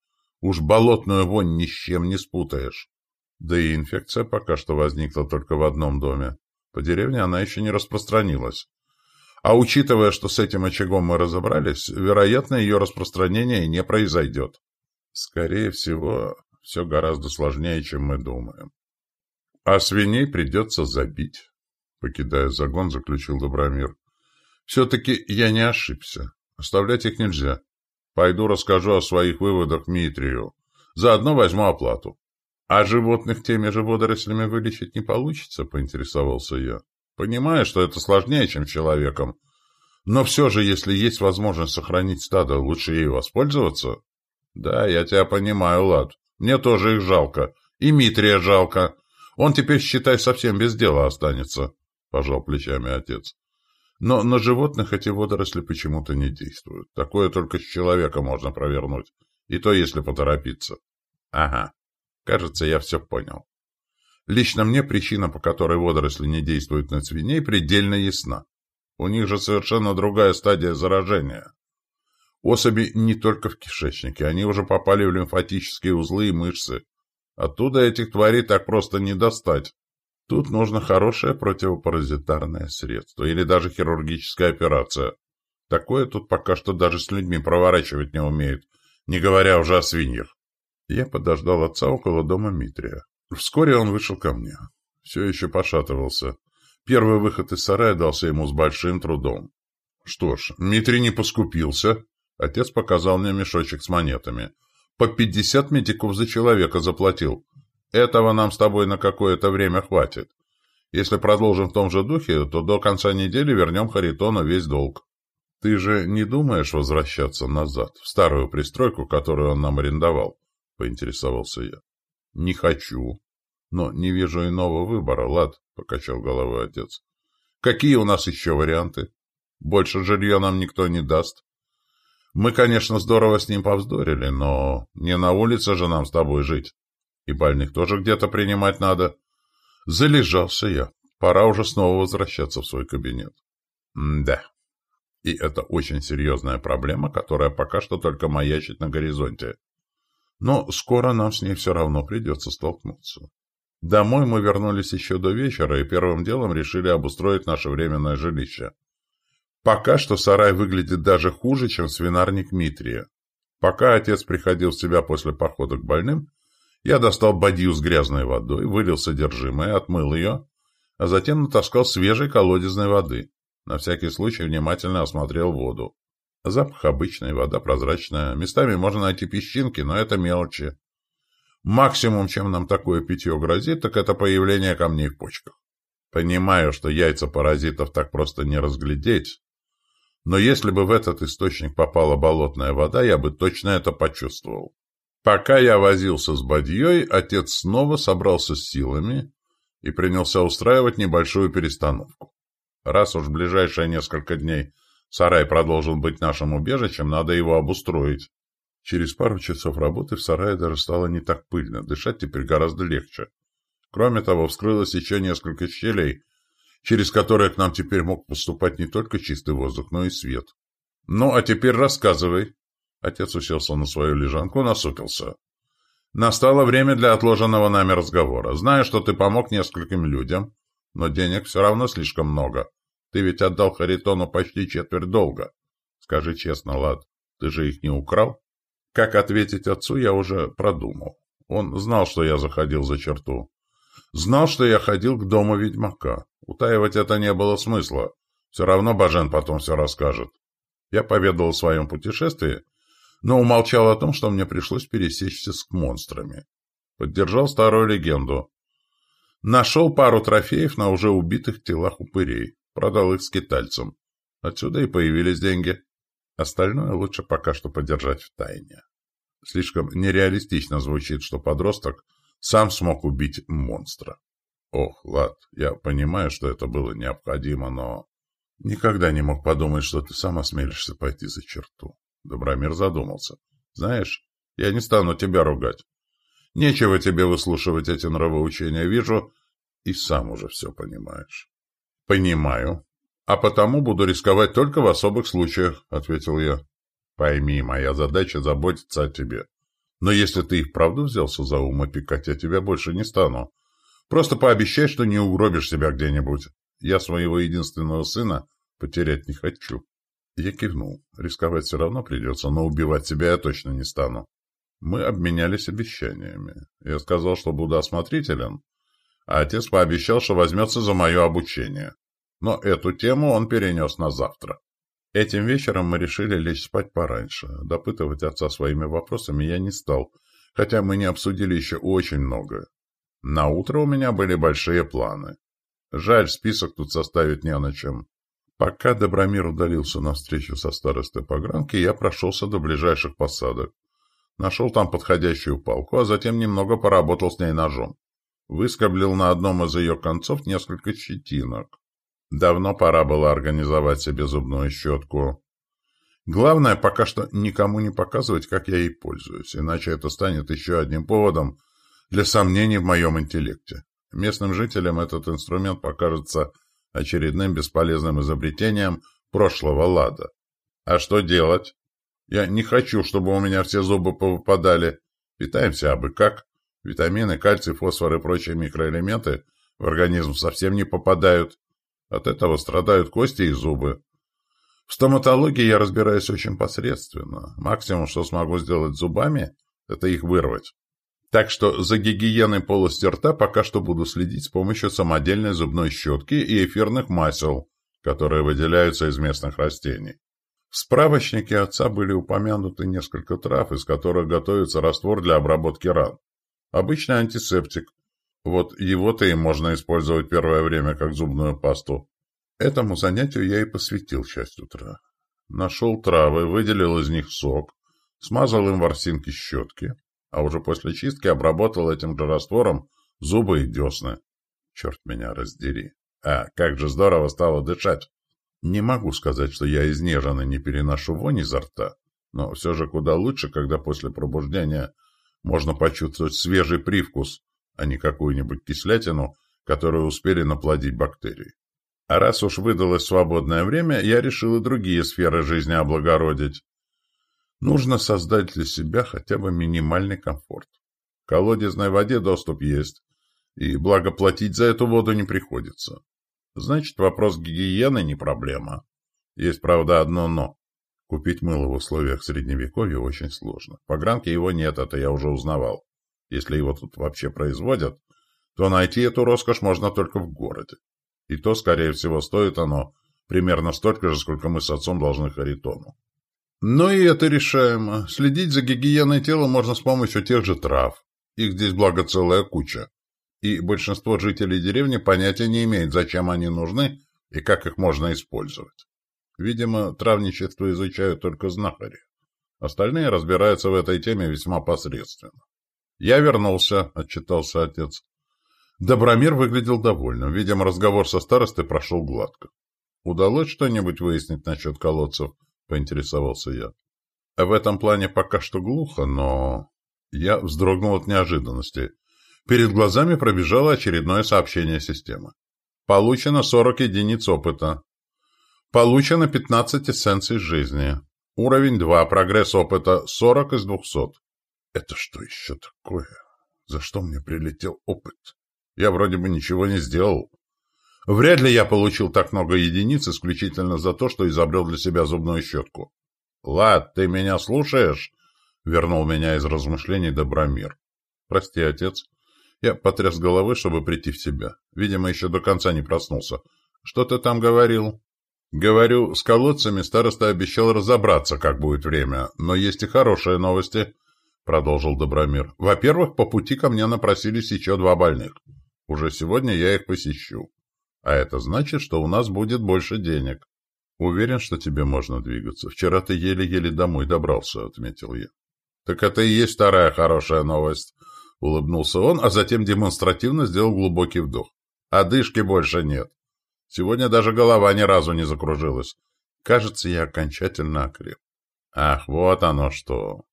Уж болотную вонь ни с чем не спутаешь. Да и инфекция пока что возникла только в одном доме. По деревне она еще не распространилась. А учитывая, что с этим очагом мы разобрались, вероятно, ее распространение не произойдет. Скорее всего, все гораздо сложнее, чем мы думаем. А свиней придется забить, покидая загон, заключил Добромир. Все-таки я не ошибся. Оставлять их нельзя. Пойду расскажу о своих выводах Митрию. Заодно возьму оплату. А животных теми же водорослями вылечить не получится, поинтересовался я. Понимаю, что это сложнее, чем человеком. Но все же, если есть возможность сохранить стадо, лучше ей воспользоваться. Да, я тебя понимаю, Лад. Мне тоже их жалко. И Митрия жалко. Он теперь, считай, совсем без дела останется, — пожал плечами отец. Но на животных эти водоросли почему-то не действуют. Такое только с человека можно провернуть. И то, если поторопиться. Ага. Кажется, я все понял. Лично мне причина, по которой водоросли не действуют на свиней, предельно ясна. У них же совершенно другая стадия заражения. Особи не только в кишечнике, они уже попали в лимфатические узлы и мышцы. Оттуда этих тварей так просто не достать. Тут нужно хорошее противопаразитарное средство или даже хирургическая операция. Такое тут пока что даже с людьми проворачивать не умеют, не говоря уже о свиньях. Я подождал отца около дома Митрия. Вскоре он вышел ко мне. Все еще пошатывался. Первый выход из сарая дался ему с большим трудом. Что ж, Митрий не поскупился Отец показал мне мешочек с монетами. По пятьдесят медиков за человека заплатил. Этого нам с тобой на какое-то время хватит. Если продолжим в том же духе, то до конца недели вернем Харитону весь долг. Ты же не думаешь возвращаться назад, в старую пристройку, которую он нам арендовал? Поинтересовался я. Не хочу. Но не вижу иного выбора, Лад, покачал головой отец. Какие у нас еще варианты? Больше жилья нам никто не даст. Мы, конечно, здорово с ним повздорили, но не на улице же нам с тобой жить. И больных тоже где-то принимать надо. Залежался я. Пора уже снова возвращаться в свой кабинет. Да. И это очень серьезная проблема, которая пока что только маячит на горизонте. Но скоро нам с ней все равно придется столкнуться. Домой мы вернулись еще до вечера и первым делом решили обустроить наше временное жилище. Пока что сарай выглядит даже хуже, чем свинарник Митрия. Пока отец приходил в себя после похода к больным, я достал бадью с грязной водой, вылил содержимое, отмыл ее, а затем натаскал свежей колодезной воды. На всякий случай внимательно осмотрел воду. Запах обычный, вода прозрачная. Местами можно найти песчинки, но это мелочи. Максимум, чем нам такое питье грозит, так это появление камней в почках. Понимаю, что яйца паразитов так просто не разглядеть, но если бы в этот источник попала болотная вода, я бы точно это почувствовал. Пока я возился с бадьей, отец снова собрался с силами и принялся устраивать небольшую перестановку. Раз уж в ближайшие несколько дней сарай продолжил быть нашим убежищем, надо его обустроить. Через пару часов работы в сарае даже стало не так пыльно, дышать теперь гораздо легче. Кроме того, вскрылось еще несколько щелей, через которые к нам теперь мог поступать не только чистый воздух, но и свет. «Ну, а теперь рассказывай», Отец уселся на свою лежанку, насупился. «Настало время для отложенного нами разговора. Знаю, что ты помог нескольким людям, но денег все равно слишком много. Ты ведь отдал Харитону почти четверть долга. Скажи честно, Лад, ты же их не украл?» Как ответить отцу, я уже продумал. Он знал, что я заходил за черту. Знал, что я ходил к дому ведьмака. Утаивать это не было смысла. Все равно Бажен потом все расскажет. Я поведал о своем путешествии, но умолчал о том, что мне пришлось пересечься с монстрами. Поддержал старую легенду. Нашел пару трофеев на уже убитых телах упырей. Продал их скитальцам. Отсюда и появились деньги. Остальное лучше пока что подержать в тайне. Слишком нереалистично звучит, что подросток сам смог убить монстра. Ох, Лад, я понимаю, что это было необходимо, но... Никогда не мог подумать, что ты сам осмелишься пойти за черту. Добромир задумался. «Знаешь, я не стану тебя ругать. Нечего тебе выслушивать эти нравоучения. Вижу, и сам уже все понимаешь». «Понимаю. А потому буду рисковать только в особых случаях», — ответил я. «Пойми, моя задача — заботиться о тебе. Но если ты и вправду взялся за ум опекать, я тебя больше не стану. Просто пообещай, что не угробишь себя где-нибудь. Я своего единственного сына потерять не хочу». Я кивнул. Рисковать все равно придется, но убивать себя я точно не стану. Мы обменялись обещаниями. Я сказал, что буду осмотрителен, а отец пообещал, что возьмется за мое обучение. Но эту тему он перенес на завтра. Этим вечером мы решили лечь спать пораньше. Допытывать отца своими вопросами я не стал, хотя мы не обсудили еще очень многое. На утро у меня были большие планы. Жаль, список тут составить не на чем. Пока Добромир удалился на встречу со старостой погранки, я прошелся до ближайших посадок. Нашел там подходящую палку, а затем немного поработал с ней ножом. Выскоблил на одном из ее концов несколько щетинок. Давно пора было организовать себе зубную щетку. Главное, пока что никому не показывать, как я ей пользуюсь, иначе это станет еще одним поводом для сомнений в моем интеллекте. Местным жителям этот инструмент покажется очередным бесполезным изобретением прошлого лада. А что делать? Я не хочу, чтобы у меня все зубы повыпадали. Питаемся абы как. Витамины, кальций, фосфор и прочие микроэлементы в организм совсем не попадают. От этого страдают кости и зубы. В стоматологии я разбираюсь очень посредственно. Максимум, что смогу сделать зубами, это их вырвать. Так что за гигиеной полости рта пока что буду следить с помощью самодельной зубной щетки и эфирных масел, которые выделяются из местных растений. В справочнике отца были упомянуты несколько трав, из которых готовится раствор для обработки ран. Обычный антисептик. Вот его-то и можно использовать первое время как зубную пасту. Этому занятию я и посвятил часть утра. Нашел травы, выделил из них сок, смазал им ворсинки щетки, а уже после чистки обработал этим же раствором зубы и десны. Черт меня раздери. А, как же здорово стало дышать. Не могу сказать, что я изнежен и не переношу вонь изо рта, но все же куда лучше, когда после пробуждения можно почувствовать свежий привкус, а не какую-нибудь кислятину, которую успели наплодить бактерии. А раз уж выдалось свободное время, я решил и другие сферы жизни облагородить. Нужно создать для себя хотя бы минимальный комфорт. В колодезной воде доступ есть, и благо платить за эту воду не приходится. Значит, вопрос гигиены не проблема. Есть, правда, одно «но». Купить мыло в условиях Средневековья очень сложно. По гранке его нет, это я уже узнавал. Если его тут вообще производят, то найти эту роскошь можно только в городе. И то, скорее всего, стоит оно примерно столько же, сколько мы с отцом должны Харитону. Но и это решаемо. Следить за гигиеной тела можно с помощью тех же трав. Их здесь, благо, целая куча. И большинство жителей деревни понятия не имеет, зачем они нужны и как их можно использовать. Видимо, травничество изучают только знахари. Остальные разбираются в этой теме весьма посредственно. «Я вернулся», — отчитался отец. Добромир выглядел довольным. Видимо, разговор со старостой прошел гладко. «Удалось что-нибудь выяснить насчет колодцев?» — поинтересовался я. «В этом плане пока что глухо, но...» Я вздрогнул от неожиданности. Перед глазами пробежало очередное сообщение системы. Получено 40 единиц опыта. Получено 15 эссенций жизни. Уровень 2. Прогресс опыта 40 из 200. Это что еще такое? За что мне прилетел опыт? Я вроде бы ничего не сделал. Вряд ли я получил так много единиц исключительно за то, что изобрел для себя зубную щетку. «Лад, ты меня слушаешь?» — вернул меня из размышлений Добромир. «Прости, отец». Я потряс головой, чтобы прийти в себя. Видимо, еще до конца не проснулся. «Что ты там говорил?» «Говорю, с колодцами староста обещал разобраться, как будет время, но есть и хорошие новости», — продолжил Добромир. «Во-первых, по пути ко мне напросились еще два больных. Уже сегодня я их посещу. А это значит, что у нас будет больше денег. Уверен, что тебе можно двигаться. Вчера ты еле-еле домой добрался, — отметил я. Так это и есть вторая хорошая новость, — улыбнулся он, а затем демонстративно сделал глубокий вдох. Одышки больше нет. Сегодня даже голова ни разу не закружилась. Кажется, я окончательно окреп. Ах, вот оно что.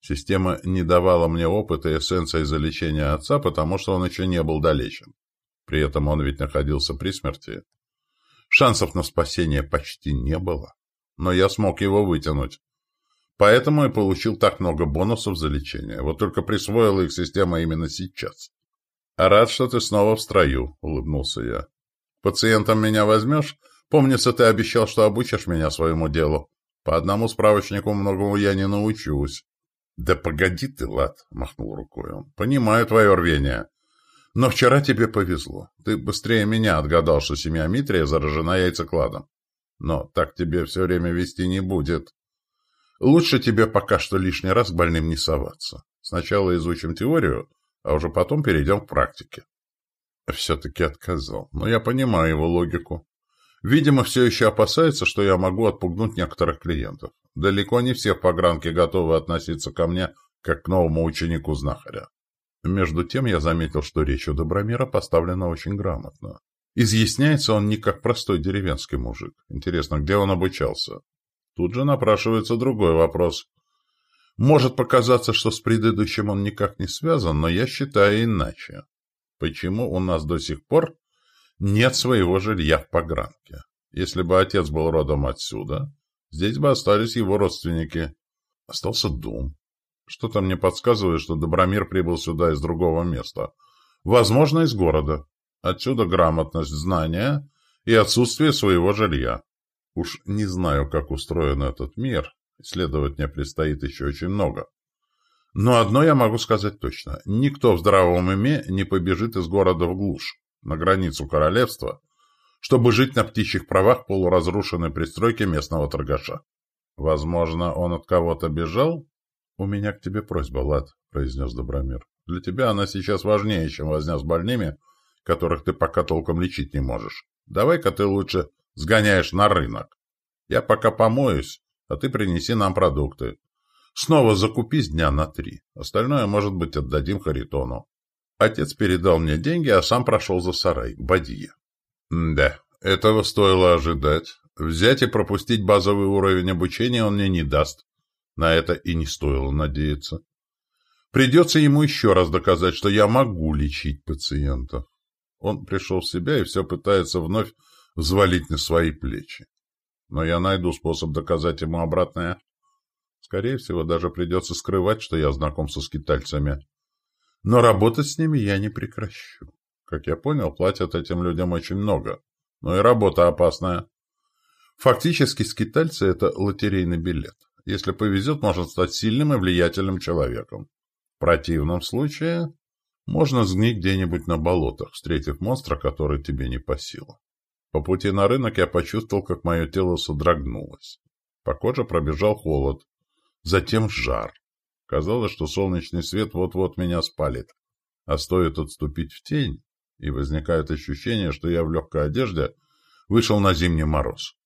Система не давала мне опыта и эссенции залечения отца, потому что он еще не был долечен. При этом он ведь находился при смерти. Шансов на спасение почти не было, но я смог его вытянуть. Поэтому и получил так много бонусов за лечение. Вот только присвоила их система именно сейчас. «А рад, что ты снова в строю», — улыбнулся я. «Пациентом меня возьмешь? Помнится, ты обещал, что обучишь меня своему делу. По одному справочнику многому я не научусь». «Да погоди ты, Лад», — махнул рукой он. «Понимаю твое рвение. Но вчера тебе повезло. Ты быстрее меня отгадал, что семья Митрия заражена яйцекладом. Но так тебе все время вести не будет. Лучше тебе пока что лишний раз больным не соваться. Сначала изучим теорию, а уже потом перейдем к практике. Все-таки отказал. Но я понимаю его логику. Видимо, все еще опасается, что я могу отпугнуть некоторых клиентов. Далеко не все в погранке готовы относиться ко мне, как к новому ученику знахаря. Между тем я заметил, что речь у Добромира поставлена очень грамотно. Изъясняется он не как простой деревенский мужик. Интересно, где он обучался? Тут же напрашивается другой вопрос. Может показаться, что с предыдущим он никак не связан, но я считаю иначе. Почему у нас до сих пор нет своего жилья в погранке? Если бы отец был родом отсюда, здесь бы остались его родственники. Остался дом, что-то мне подсказывает, что Добромир прибыл сюда из другого места. Возможно, из города. Отсюда грамотность, знания и отсутствие своего жилья. Уж не знаю, как устроен этот мир. Исследовать мне предстоит еще очень много. Но одно я могу сказать точно. Никто в здравом уме не побежит из города в глушь, на границу королевства, чтобы жить на птичьих правах полуразрушенной пристройки местного торгаша. Возможно, он от кого-то бежал? «У меня к тебе просьба, Лад», — произнес Добромир. Для тебя она сейчас важнее, чем возня с больными, которых ты пока толком лечить не можешь. Давай-ка ты лучше сгоняешь на рынок. Я пока помоюсь, а ты принеси нам продукты. Снова закупись дня на три. Остальное, может быть, отдадим Харитону. Отец передал мне деньги, а сам прошел за сарай, к Бадье. Да, этого стоило ожидать. Взять и пропустить базовый уровень обучения он мне не даст. На это и не стоило надеяться. Придется ему еще раз доказать, что я могу лечить пациентов. Он пришел в себя и все пытается вновь взвалить на свои плечи. Но я найду способ доказать ему обратное. Скорее всего, даже придется скрывать, что я знаком со скитальцами. Но работать с ними я не прекращу. Как я понял, платят этим людям очень много. Но и работа опасная. Фактически скитальцы – это лотерейный билет. Если повезет, можно стать сильным и влиятельным человеком. В противном случае можно сгнить где-нибудь на болотах, встретив монстра, который тебе не по силам. По пути на рынок я почувствовал, как мое тело содрогнулось. По коже пробежал холод, затем жар. Казалось, что солнечный свет вот-вот меня спалит. А стоит отступить в тень, и возникает ощущение, что я в легкой одежде вышел на зимний мороз.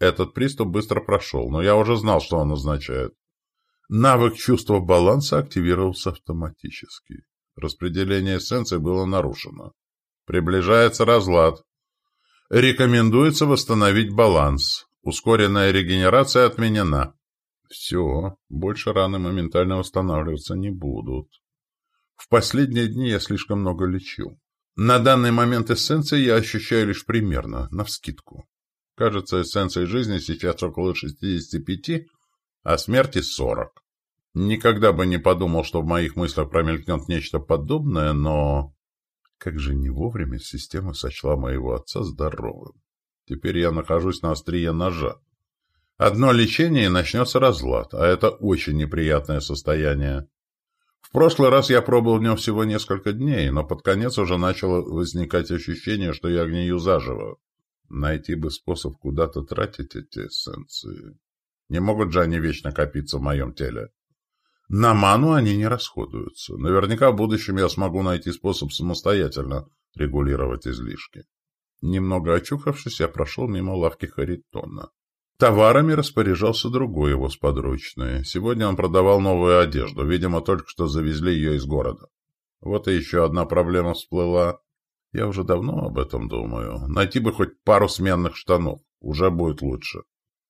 Этот приступ быстро прошел, но я уже знал, что он означает. Навык чувства баланса активировался автоматически. Распределение эссенций было нарушено. Приближается разлад. Рекомендуется восстановить баланс. Ускоренная регенерация отменена. Все, больше раны моментально восстанавливаться не будут. В последние дни я слишком много лечил. На данный момент эссенции я ощущаю лишь примерно, навскидку. Кажется, эссенции жизни сейчас около 65, а смерти 40. Никогда бы не подумал, что в моих мыслях промелькнет нечто подобное, но... Как же не вовремя система сочла моего отца здоровым. Теперь я нахожусь на острие ножа. Одно лечение и начнется разлад, а это очень неприятное состояние. В прошлый раз я пробовал в нем всего несколько дней, но под конец уже начало возникать ощущение, что я гнию заживо. Найти бы способ куда-то тратить эти эссенции. Не могут же они вечно копиться в моем теле. На ману они не расходуются. Наверняка в будущем я смогу найти способ самостоятельно регулировать излишки. Немного очухавшись, я прошел мимо лавки Харитона. Товарами распоряжался другой его сподручный. Сегодня он продавал новую одежду. Видимо, только что завезли ее из города. Вот и еще одна проблема всплыла. Я уже давно об этом думаю. Найти бы хоть пару сменных штанов. Уже будет лучше.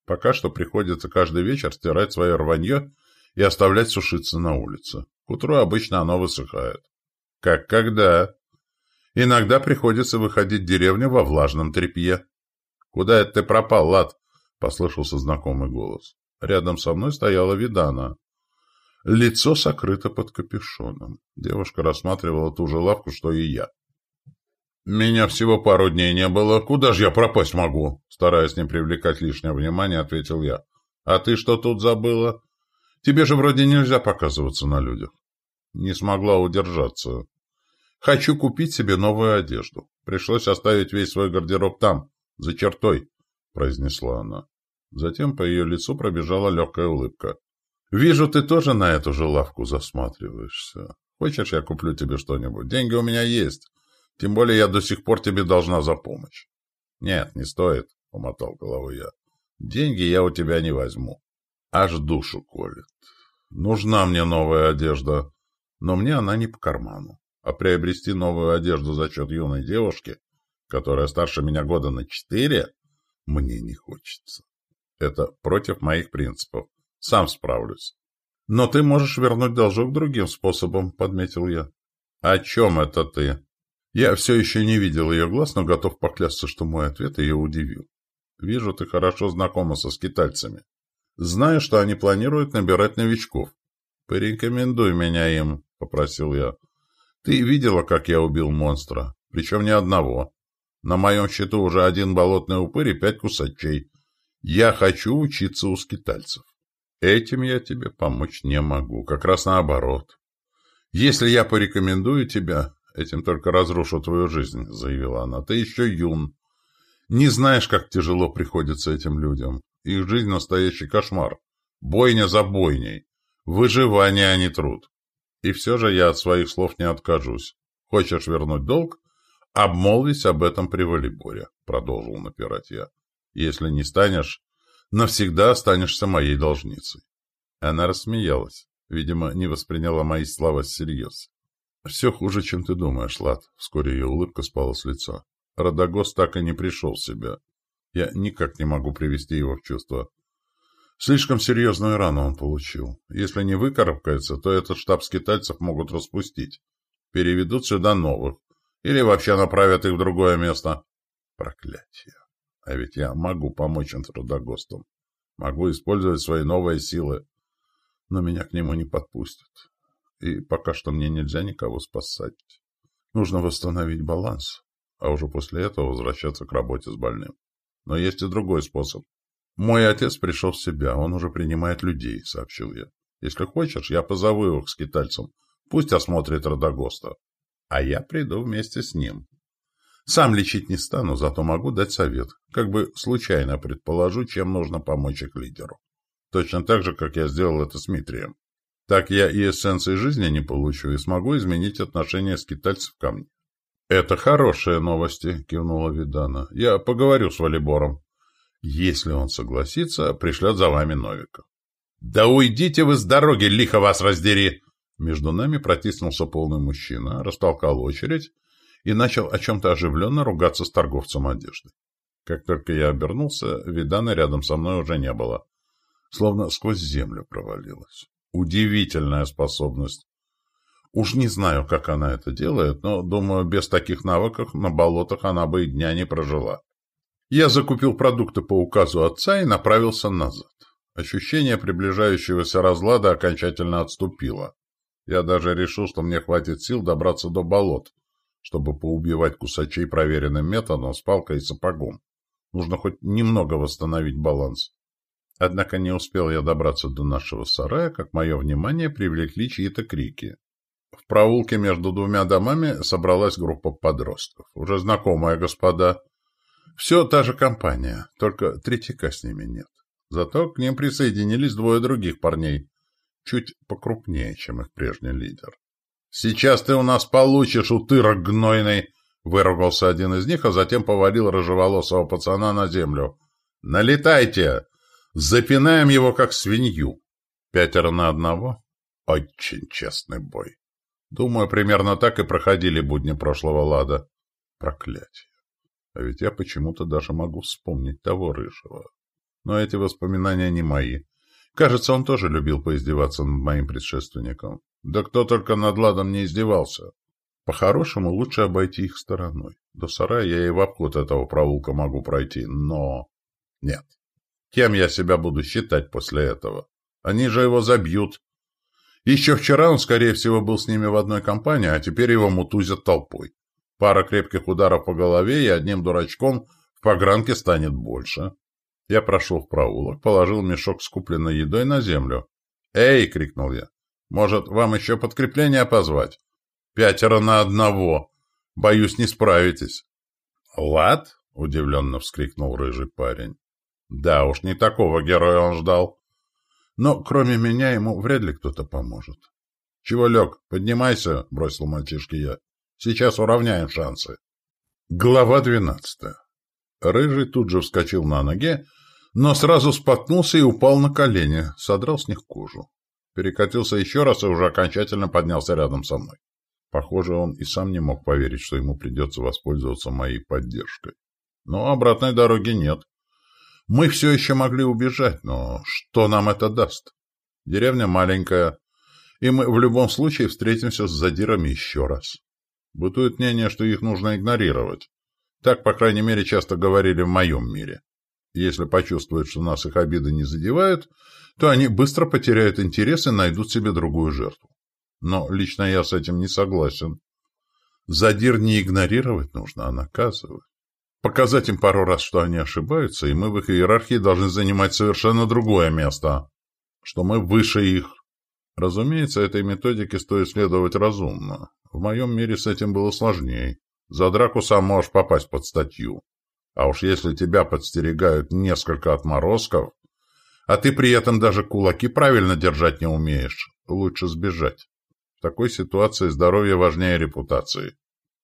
Пока что приходится каждый вечер стирать свое рванье и оставлять сушиться на улице. К утру обычно оно высыхает. Как когда? Иногда приходится выходить в деревню во влажном тряпье. «Куда это ты пропал, Лад?» — послышался знакомый голос. Рядом со мной стояла Видана. Лицо сокрыто под капюшоном. Девушка рассматривала ту же лавку, что и я. «Меня всего пару дней не было. Куда же я пропасть могу?» Стараясь не привлекать лишнего внимания, ответил я. «А ты что тут забыла? Тебе же вроде нельзя показываться на людях». Не смогла удержаться. «Хочу купить себе новую одежду. Пришлось оставить весь свой гардероб там, за чертой», — произнесла она. Затем по ее лицу пробежала легкая улыбка. «Вижу, ты тоже на эту же лавку засматриваешься. Хочешь, я куплю тебе что-нибудь? Деньги у меня есть. Тем более я до сих пор тебе должна за помощь. — Нет, не стоит, — помотал головой я. — Деньги я у тебя не возьму. Аж душу колет. Нужна мне новая одежда, но мне она не по карману. А приобрести новую одежду за счет юной девушки, которая старше меня года на четыре, мне не хочется. Это против моих принципов. Сам справлюсь. Но ты можешь вернуть должок другим способом, — подметил я. — О чем это ты? Я все еще не видел ее глаз, но готов поклясться, что мой ответ ее удивил. Вижу, ты хорошо знакома со скитальцами. Знаю, что они планируют набирать новичков. Порекомендуй меня им, попросил я. Ты видела, как я убил монстра? Причем ни одного. На моем счету уже один болотный упырь и пять кусачей. Я хочу учиться у скитальцев. Этим я тебе помочь не могу, как раз наоборот. Если я порекомендую тебя, Этим только разрушу твою жизнь», — заявила она. «Ты еще юн. Не знаешь, как тяжело приходится этим людям. Их жизнь — настоящий кошмар. Бойня за бойней. Выживание, а не труд. И все же я от своих слов не откажусь. Хочешь вернуть долг? Обмолвись об этом при волейборе, продолжил напирать я. Если не станешь, навсегда останешься моей должницей. Она рассмеялась. Видимо, не восприняла мои слова всерьез. «Все хуже, чем ты думаешь, Лад», — вскоре ее улыбка спала с лица. Родогос так и не пришел в себя. Я никак не могу привести его в чувство. Слишком серьезную рану он получил. Если не выкарабкается, то этот штаб скитальцев могут распустить. Переведут сюда новых. Или вообще направят их в другое место. Проклятие. А ведь я могу помочь Родогостам. Могу использовать свои новые силы. Но меня к нему не подпустят. И пока что мне нельзя никого спасать. Нужно восстановить баланс а уже после этого возвращаться к работе с больным. Но есть и другой способ. Мой отец пришел в себя, он уже принимает людей, сообщил я. Если хочешь, я позову их к скитальцам. Пусть осмотрит Родогоста. А я приду вместе с ним. Сам лечить не стану, зато могу дать совет. Как бы случайно предположу, чем нужно помочь их лидеру. Точно так же, как я сделал это с Митрием. Так я и эссенции жизни не получу и смогу изменить отношение скитальцев ко мне. «Это хорошие новости», — кивнула Видана. «Я поговорю с Валибором. Если он согласится, пришлет за вами Новика». «Да уйдите вы с дороги, лихо вас раздери!» Между нами протиснулся полный мужчина, растолкал очередь и начал о чем-то оживленно ругаться с торговцем одежды. Как только я обернулся, Видана рядом со мной уже не было. Словно сквозь землю провалилась. Удивительная способность. Уж не знаю, как она это делает, но, думаю, без таких навыков на болотах она бы и дня не прожила. Я закупил продукты по указу отца и направился назад. Ощущение приближающегося разлада окончательно отступило. Я даже решил, что мне хватит сил добраться до болот, чтобы поубивать кусачей проверенным методом с палкой и сапогом. Нужно хоть немного восстановить баланс. Однако не успел я добраться до нашего сарая, как мое внимание привлекли чьи-то крики. В проулке между двумя домами собралась группа подростков. Уже знакомая господа. Все та же компания, только третьяка с ними нет. Зато к ним присоединились двое других парней, чуть покрупнее, чем их прежний лидер. «Сейчас ты у нас получишь, утырок гнойный!» Выругался один из них, а затем повалил рыжеволосого пацана на землю. «Налетайте! Запинаем его, как свинью!» Пятеро на одного? Очень честный бой. Думаю, примерно так и проходили будни прошлого лада. Проклятие. А ведь я почему-то даже могу вспомнить того рыжего. Но эти воспоминания не мои. Кажется, он тоже любил поиздеваться над моим предшественником. Да кто только над ладом не издевался. По-хорошему, лучше обойти их стороной. До сарая я и в обход этого проулка могу пройти, но... Нет. Кем я себя буду считать после этого? Они же его забьют, еще вчера он, скорее всего, был с ними в одной компании, а теперь его мутузят толпой. Пара крепких ударов по голове и одним дурачком в погранке станет больше. Я прошел в проулок, положил мешок с купленной едой на землю. «Эй!» — крикнул я. «Может, вам еще подкрепление позвать?» «Пятеро на одного! Боюсь, не справитесь!» «Лад?» — удивленно вскрикнул рыжий парень. «Да уж, не такого героя он ждал. Но кроме меня ему вряд ли кто-то поможет. — Чего лег? Поднимайся, — бросил мальчишке я. — Сейчас уравняем шансы. Глава двенадцатая. Рыжий тут же вскочил на ноги, но сразу споткнулся и упал на колени, содрал с них кожу. Перекатился еще раз и уже окончательно поднялся рядом со мной. Похоже, он и сам не мог поверить, что ему придется воспользоваться моей поддержкой. Но обратной дороги нет. Мы все еще могли убежать, но что нам это даст? Деревня маленькая, и мы в любом случае встретимся с задирами еще раз. Бытует мнение, что их нужно игнорировать. Так, по крайней мере, часто говорили в моем мире. Если почувствуют, что нас их обиды не задевают, то они быстро потеряют интерес и найдут себе другую жертву. Но лично я с этим не согласен. Задир не игнорировать нужно, а наказывать. Показать им пару раз, что они ошибаются, и мы в их иерархии должны занимать совершенно другое место, что мы выше их. Разумеется, этой методике стоит следовать разумно. В моем мире с этим было сложнее. За драку сам можешь попасть под статью. А уж если тебя подстерегают несколько отморозков, а ты при этом даже кулаки правильно держать не умеешь, лучше сбежать. В такой ситуации здоровье важнее репутации.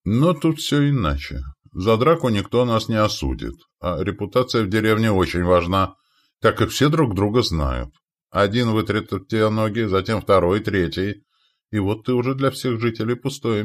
Но тут все иначе. За драку никто нас не осудит, а репутация в деревне очень важна, так как все друг друга знают. Один вытрет тебе ноги, затем второй, третий, и вот ты уже для всех жителей пустое